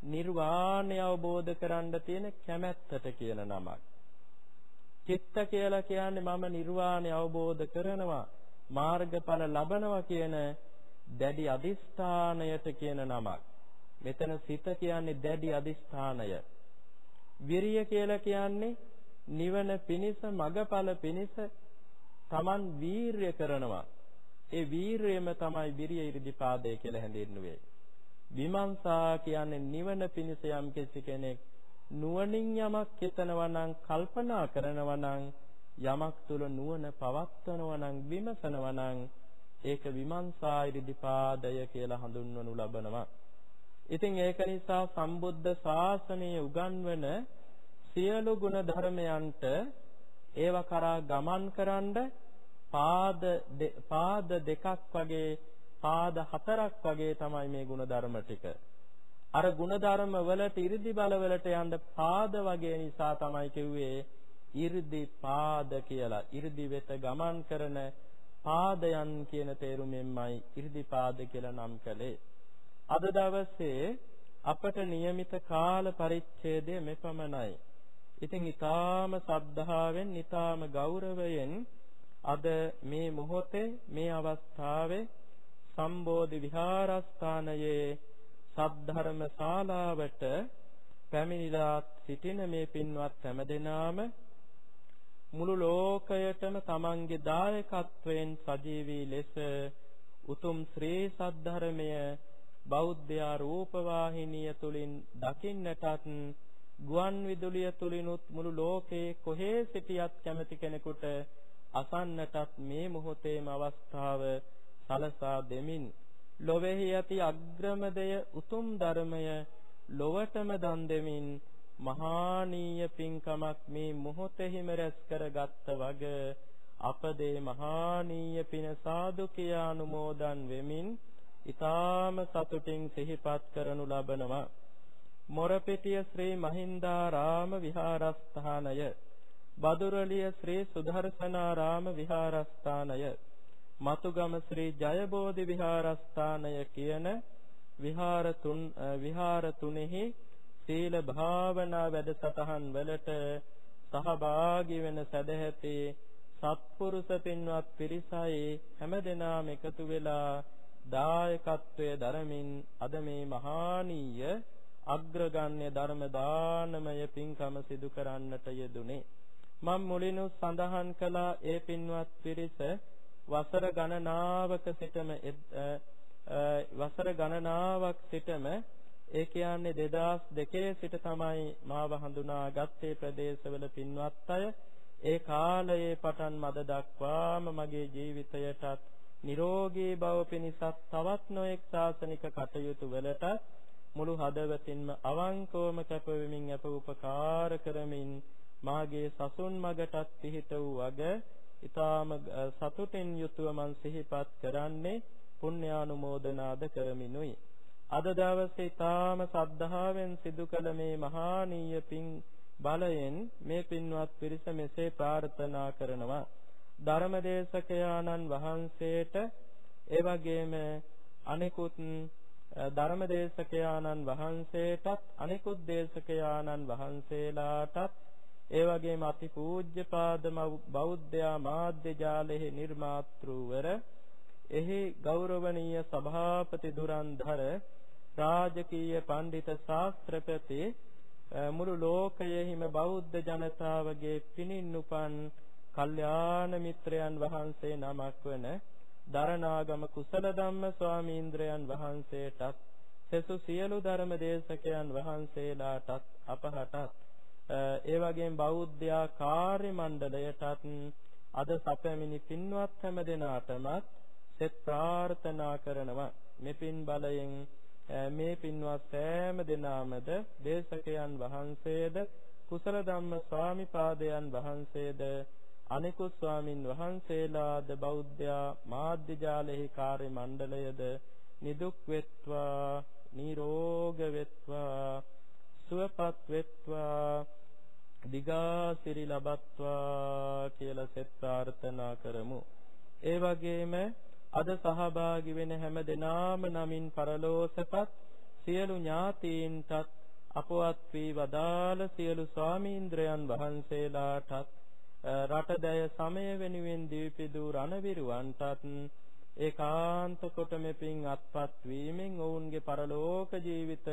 නිර්වාණය අවබෝධ කරන්න තියෙන කැමැත්තට කියන නමක්. චිත්ත කියලා කියන්නේ මම නිර්වාණය අවබෝධ කරනවා මාර්ගඵල ලබනවා කියන දැඩි අදිස්ථානයට කියන නමක්. මෙතන සිත කියන්නේ දැඩි අදිස්ථානය. විරිය කියලා කියන්නේ නිවන පිණිස මගඵල පිණිස Taman වීරය කරනවා. ඒ වීරයම තමයි විරිය ඉරිදිපාදය කියලා හැඳින්වුවේ. විමර්ශා කියන්නේ නිවන පිණිස යම් කෙනෙක් නුවණින් යමක් හිතනවා නම් කල්පනා කරනවා නම් යමක් තුල නුවණ පවත්වනවා නම් විමසනවා නම් ඒක විමර්ශා ඉරිදිපාදය කියලා හඳුන්වනු ලබනවා. ඉතින් ඒක නිසා සම්බුද්ධ ශාසනයේ උගන්වන සියලු ගුණ ධර්මයන්ට ඒව කරා ගමන් කරන්ඩ පාද පාද දෙකක් වගේ පාද හතරක් වගේ තමයි මේ ගුණ ධර්ම ටික. අර ගුණ ධර්ම වලට 이르දි බලවලට යන්න පාද වගේ නිසා තමයි කිව්වේ 이르දි පාද කියලා. 이르දි වෙත ගමන් කරන පාදයන් කියන තේරුමෙන්මයි 이르දි පාද කියලා නම් කළේ. අද දවසේ අපට નિયમિત කාල පරිච්ඡේදය මෙපමණයි. ඉතින් ඊටාම සද්ධාවෙන් ඊටාම ගෞරවයෙන් අද මේ මොහොතේ මේ අවස්ථාවේ සම්බෝධි විහාරස්ථානයේ සද්ධර්ම ශාලාවට පැමිණිලා සිටින මේ පින්වත් හැමදෙනාම මුළු ලෝකයටම තමන්ගේ දායකත්වයෙන් සජීවී ලෙස උතුම් ශ්‍රී සද්ධර්මය බෞද්ධ රූපවාහිනිය තුලින් දකින්නටත් ගුවන් විදුලිය තුලිනුත් මුළු ලෝකේ කොහේ සිටියත් කැමති කෙනෙකුට අසන්නටත් මේ මොහොතේම අවස්ථාව සලසා දෙමින් ලොවේහි ඇති අග්‍රමදය උතුම් ධර්මය ලොවටම දන් දෙමින් මහානීය පින්කමක් මේ මොහොතෙහිම රැස් කරගත්ත වග අපදේ මහානීය පින සාදු කියා අනුමෝදන් වෙමින් ඊ타ම සතුටින් සිහිපත් කරනු ලබනවා. මොරපෙටිය ශ්‍රී මහින්දාරාම විහාරස්ථානය බදුරලිය ශ්‍රී සුදර්ශනාරාම විහාරස්ථානය මතුගම ශ්‍රී ජයබෝධි විහාරස්ථානය කියන විහාර තුන් විහාර තුනෙහි සීල භාවනා වැඩසටහන් වලට සහභාගී වෙන සදැහැති සත්පුරුෂ පින්වත් පිරිසයි හැමදෙනාම එකතු වෙලා දායකත්වයේ දරමින් අද මේ මහානීය අග්‍රගණ්‍ය ධර්ම දානමය පින්කම සිදු කරන්නට යෙදුනේ. මම මුලිනුත් සඳහන් කළා ඒ පින්වත් පිරිස වසර ගණනාවක සිටම වසර ගණනාවක් සිටම ඒ කියන්නේ 2002 සිට තමයි මාව හඳුනාගත්තේ ප්‍රදේශවල පින්වත් අය. ඒ කාලයේ පටන් මද දක්වාම මගේ ජීවිතයටත් නිරෝගී බව පිණිසත් තවත් නොඑක් ශාසනික කටයුතු වලට මුළු හදවතින්ම අවංකවම කැපවෙමින් අප උපකාර කරමින් මාගේ සසුන් මගටත් පිහිට වූ වග ඊටාම සතුටින් යුතුව මන් සිහිපත් කරන්නේ පුණ්‍යානුමෝදනාද කරමිනුයි. අද දවසේ ඊටාම සද්ධාවෙන් සිදු කළ මේ මහානීය පින් බලයෙන් මේ පින්වත් පිරිස මෙසේ ප්‍රාර්ථනා කරනවා. ධර්මදේශකයාණන් වහන්සේට ඒ වගේම අනෙකුත් ධර්මදේශකයාණන් වහන්සේටත් අනෙකුත් දේශකයාණන් වහන්සේලාටත් ඒ වගේම අති පූජ්‍යපාද බෞද්ධයා මාධ්‍ය ජාලෙහි නිර්මාතෘවර එහි ගෞරවනීය සභාපති දුරන්ධර රාජකීය පඬිත ශාස්ත්‍රපති මුළු ලෝකයෙහිම බෞද්ධ ජනතාවගේ පිනින් උපන් කල්යාණ මිත්‍රයන් වහන්සේ නමක් වන දරණාගම කුසල ධම්ම ස්වාමීන්ද්‍රයන් වහන්සේටත් සෙසු සියලු ධර්ම දේශකයන් වහන්සේලාටත් අපහටත් ඒ වගේම බෞද්ධයා කාර්ය මණ්ඩලයටත් අද සැපැමිණි පින්වත් හැම දෙනාටමත් සෙත් ප්‍රාර්ථනා කරනවා. මෙපින් බලයෙන් මේ පින්වත් සෑම දෙනාමද දේශකයන් වහන්සේද කුසල ධම්ම ස්වාමිපාදයන් වහන්සේද අනිකුත් ස්වාමින් වහන්සේලාද බෞද්ධයා මාධ්‍ය ජාලෙහි කාර්ය මණ්ඩලයද නිදුක් වෙත්වා නිරෝග වෙත්වා සුවපත් වෙත්වා දිගාසිරි ලබත්වා කියලා සෙත් ප්‍රාර්ථනා කරමු. ඒ වගේම අද සහභාගී වෙන හැම දෙනාම නමින් පරලෝසපත් සියලු ඥාතීන්ටත් අපවත් වී වදාළ සියලු ස්වාමීන්ද්‍රයන් වහන්සේලාටත් රටදය සමය වෙනුවෙන් දීපිදු රණවිරුවන්ටත් ඒකාන්ත කොට මෙපින් අත්පත් වීමෙන් ඔවුන්ගේ පරලෝක ජීවිත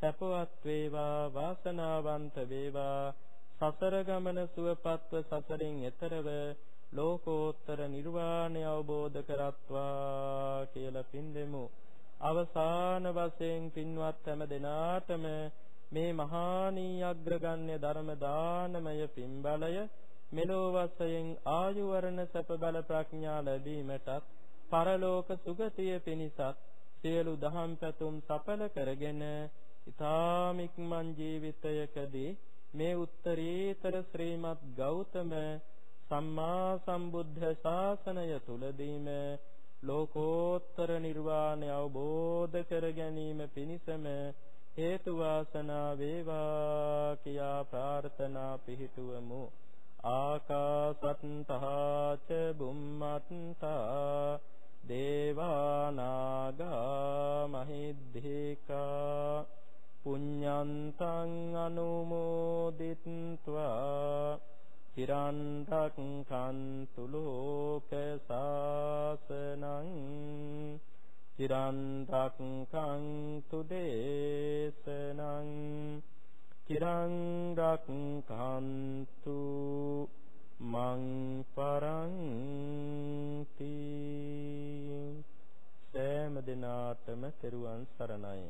සැපවත් වේවා වාසනාවන්ත වේවා සසර ගමන සුවපත්ව සසරින් එතරව ලෝකෝත්තර නිර්වාණය අවබෝධ කරත්වා කියලා පින්දෙමු. අවසාන වශයෙන් පින්වත් හැම දෙනාටම මේ මහානී අග්‍රගණ්‍ය ධර්ම දානමය පින්බලය මෙලෝ වශයෙන් ආයු වරණ සැප බල ප්‍රඥා ලැබීමටත් පරලෝක සුගතිය පිණිසත් සියලු දහම් පැතුම් සඵල කරගෙන ඊ타ම ඉක්මන් ජීවිතයකදී මේ උත්තරීතර ශ්‍රීමත් ගෞතම සම්මා සම්බුද්ධ ශාසනය තුලදීම ලෝකෝත්තර නිර්වාණය අවබෝධ කර ගැනීම පිණිසම හේතු වාසනා වේවා කියා ප්‍රාර්ථනා පිහිටුවමු. ආකාසත්තා ච බුම්මත්තා දේවානාගා මහිද්దికා පුඤ්ඤන්තං අනුමෝදිත්වා චිරන් රක්ඛන්තු ලෝක සාසනං චිරන් රක්ඛන්තු දේශනං චිරන් රක්ඛන්තු මං පරන්ති සෑම දිනාටම තෙරුවන් සරණයි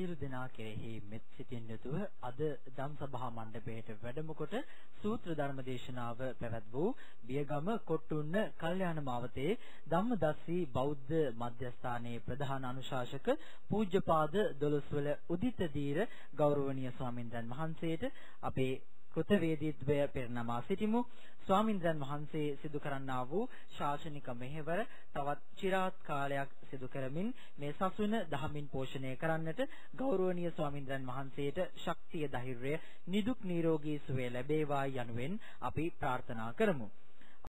සියලු දෙනා කෙරෙහි මෙත් සිතින් යුතුව අද ධම්සභා මණ්ඩපයේට වැඩම කොට සූත්‍ර ධර්ම දේශනාව පැවැත් වූ බියගම කොට්ටුන්න කල්යාණ මාවතේ ධම්මදස්සී බෞද්ධ මධ්‍යස්ථානයේ ප්‍රධාන අනුශාසක පූජ්‍යපාද දොළොස්වල උදිත දීර ගෞරවනීය ස්වාමින්දයන් වහන්සේට අපේ කෘතවේදීත්වය පෙරනමා සිටිමු. ස්වාමින්ද්‍රයන් වහන්සේ සිදු කරන්නා වූ ශාසනික මෙහෙවර තවත් চিරාත් කාලයක් සිදු කරමින් මේ සසුන දහමින් පෝෂණය කරන්නට ගෞරවනීය ස්වාමින්ද්‍රයන් වහන්සේට ශක්තිය ධෛර්යය නිදුක් නිරෝගී සුවය ලැබේවා යනුවෙන් අපි ප්‍රාර්ථනා කරමු.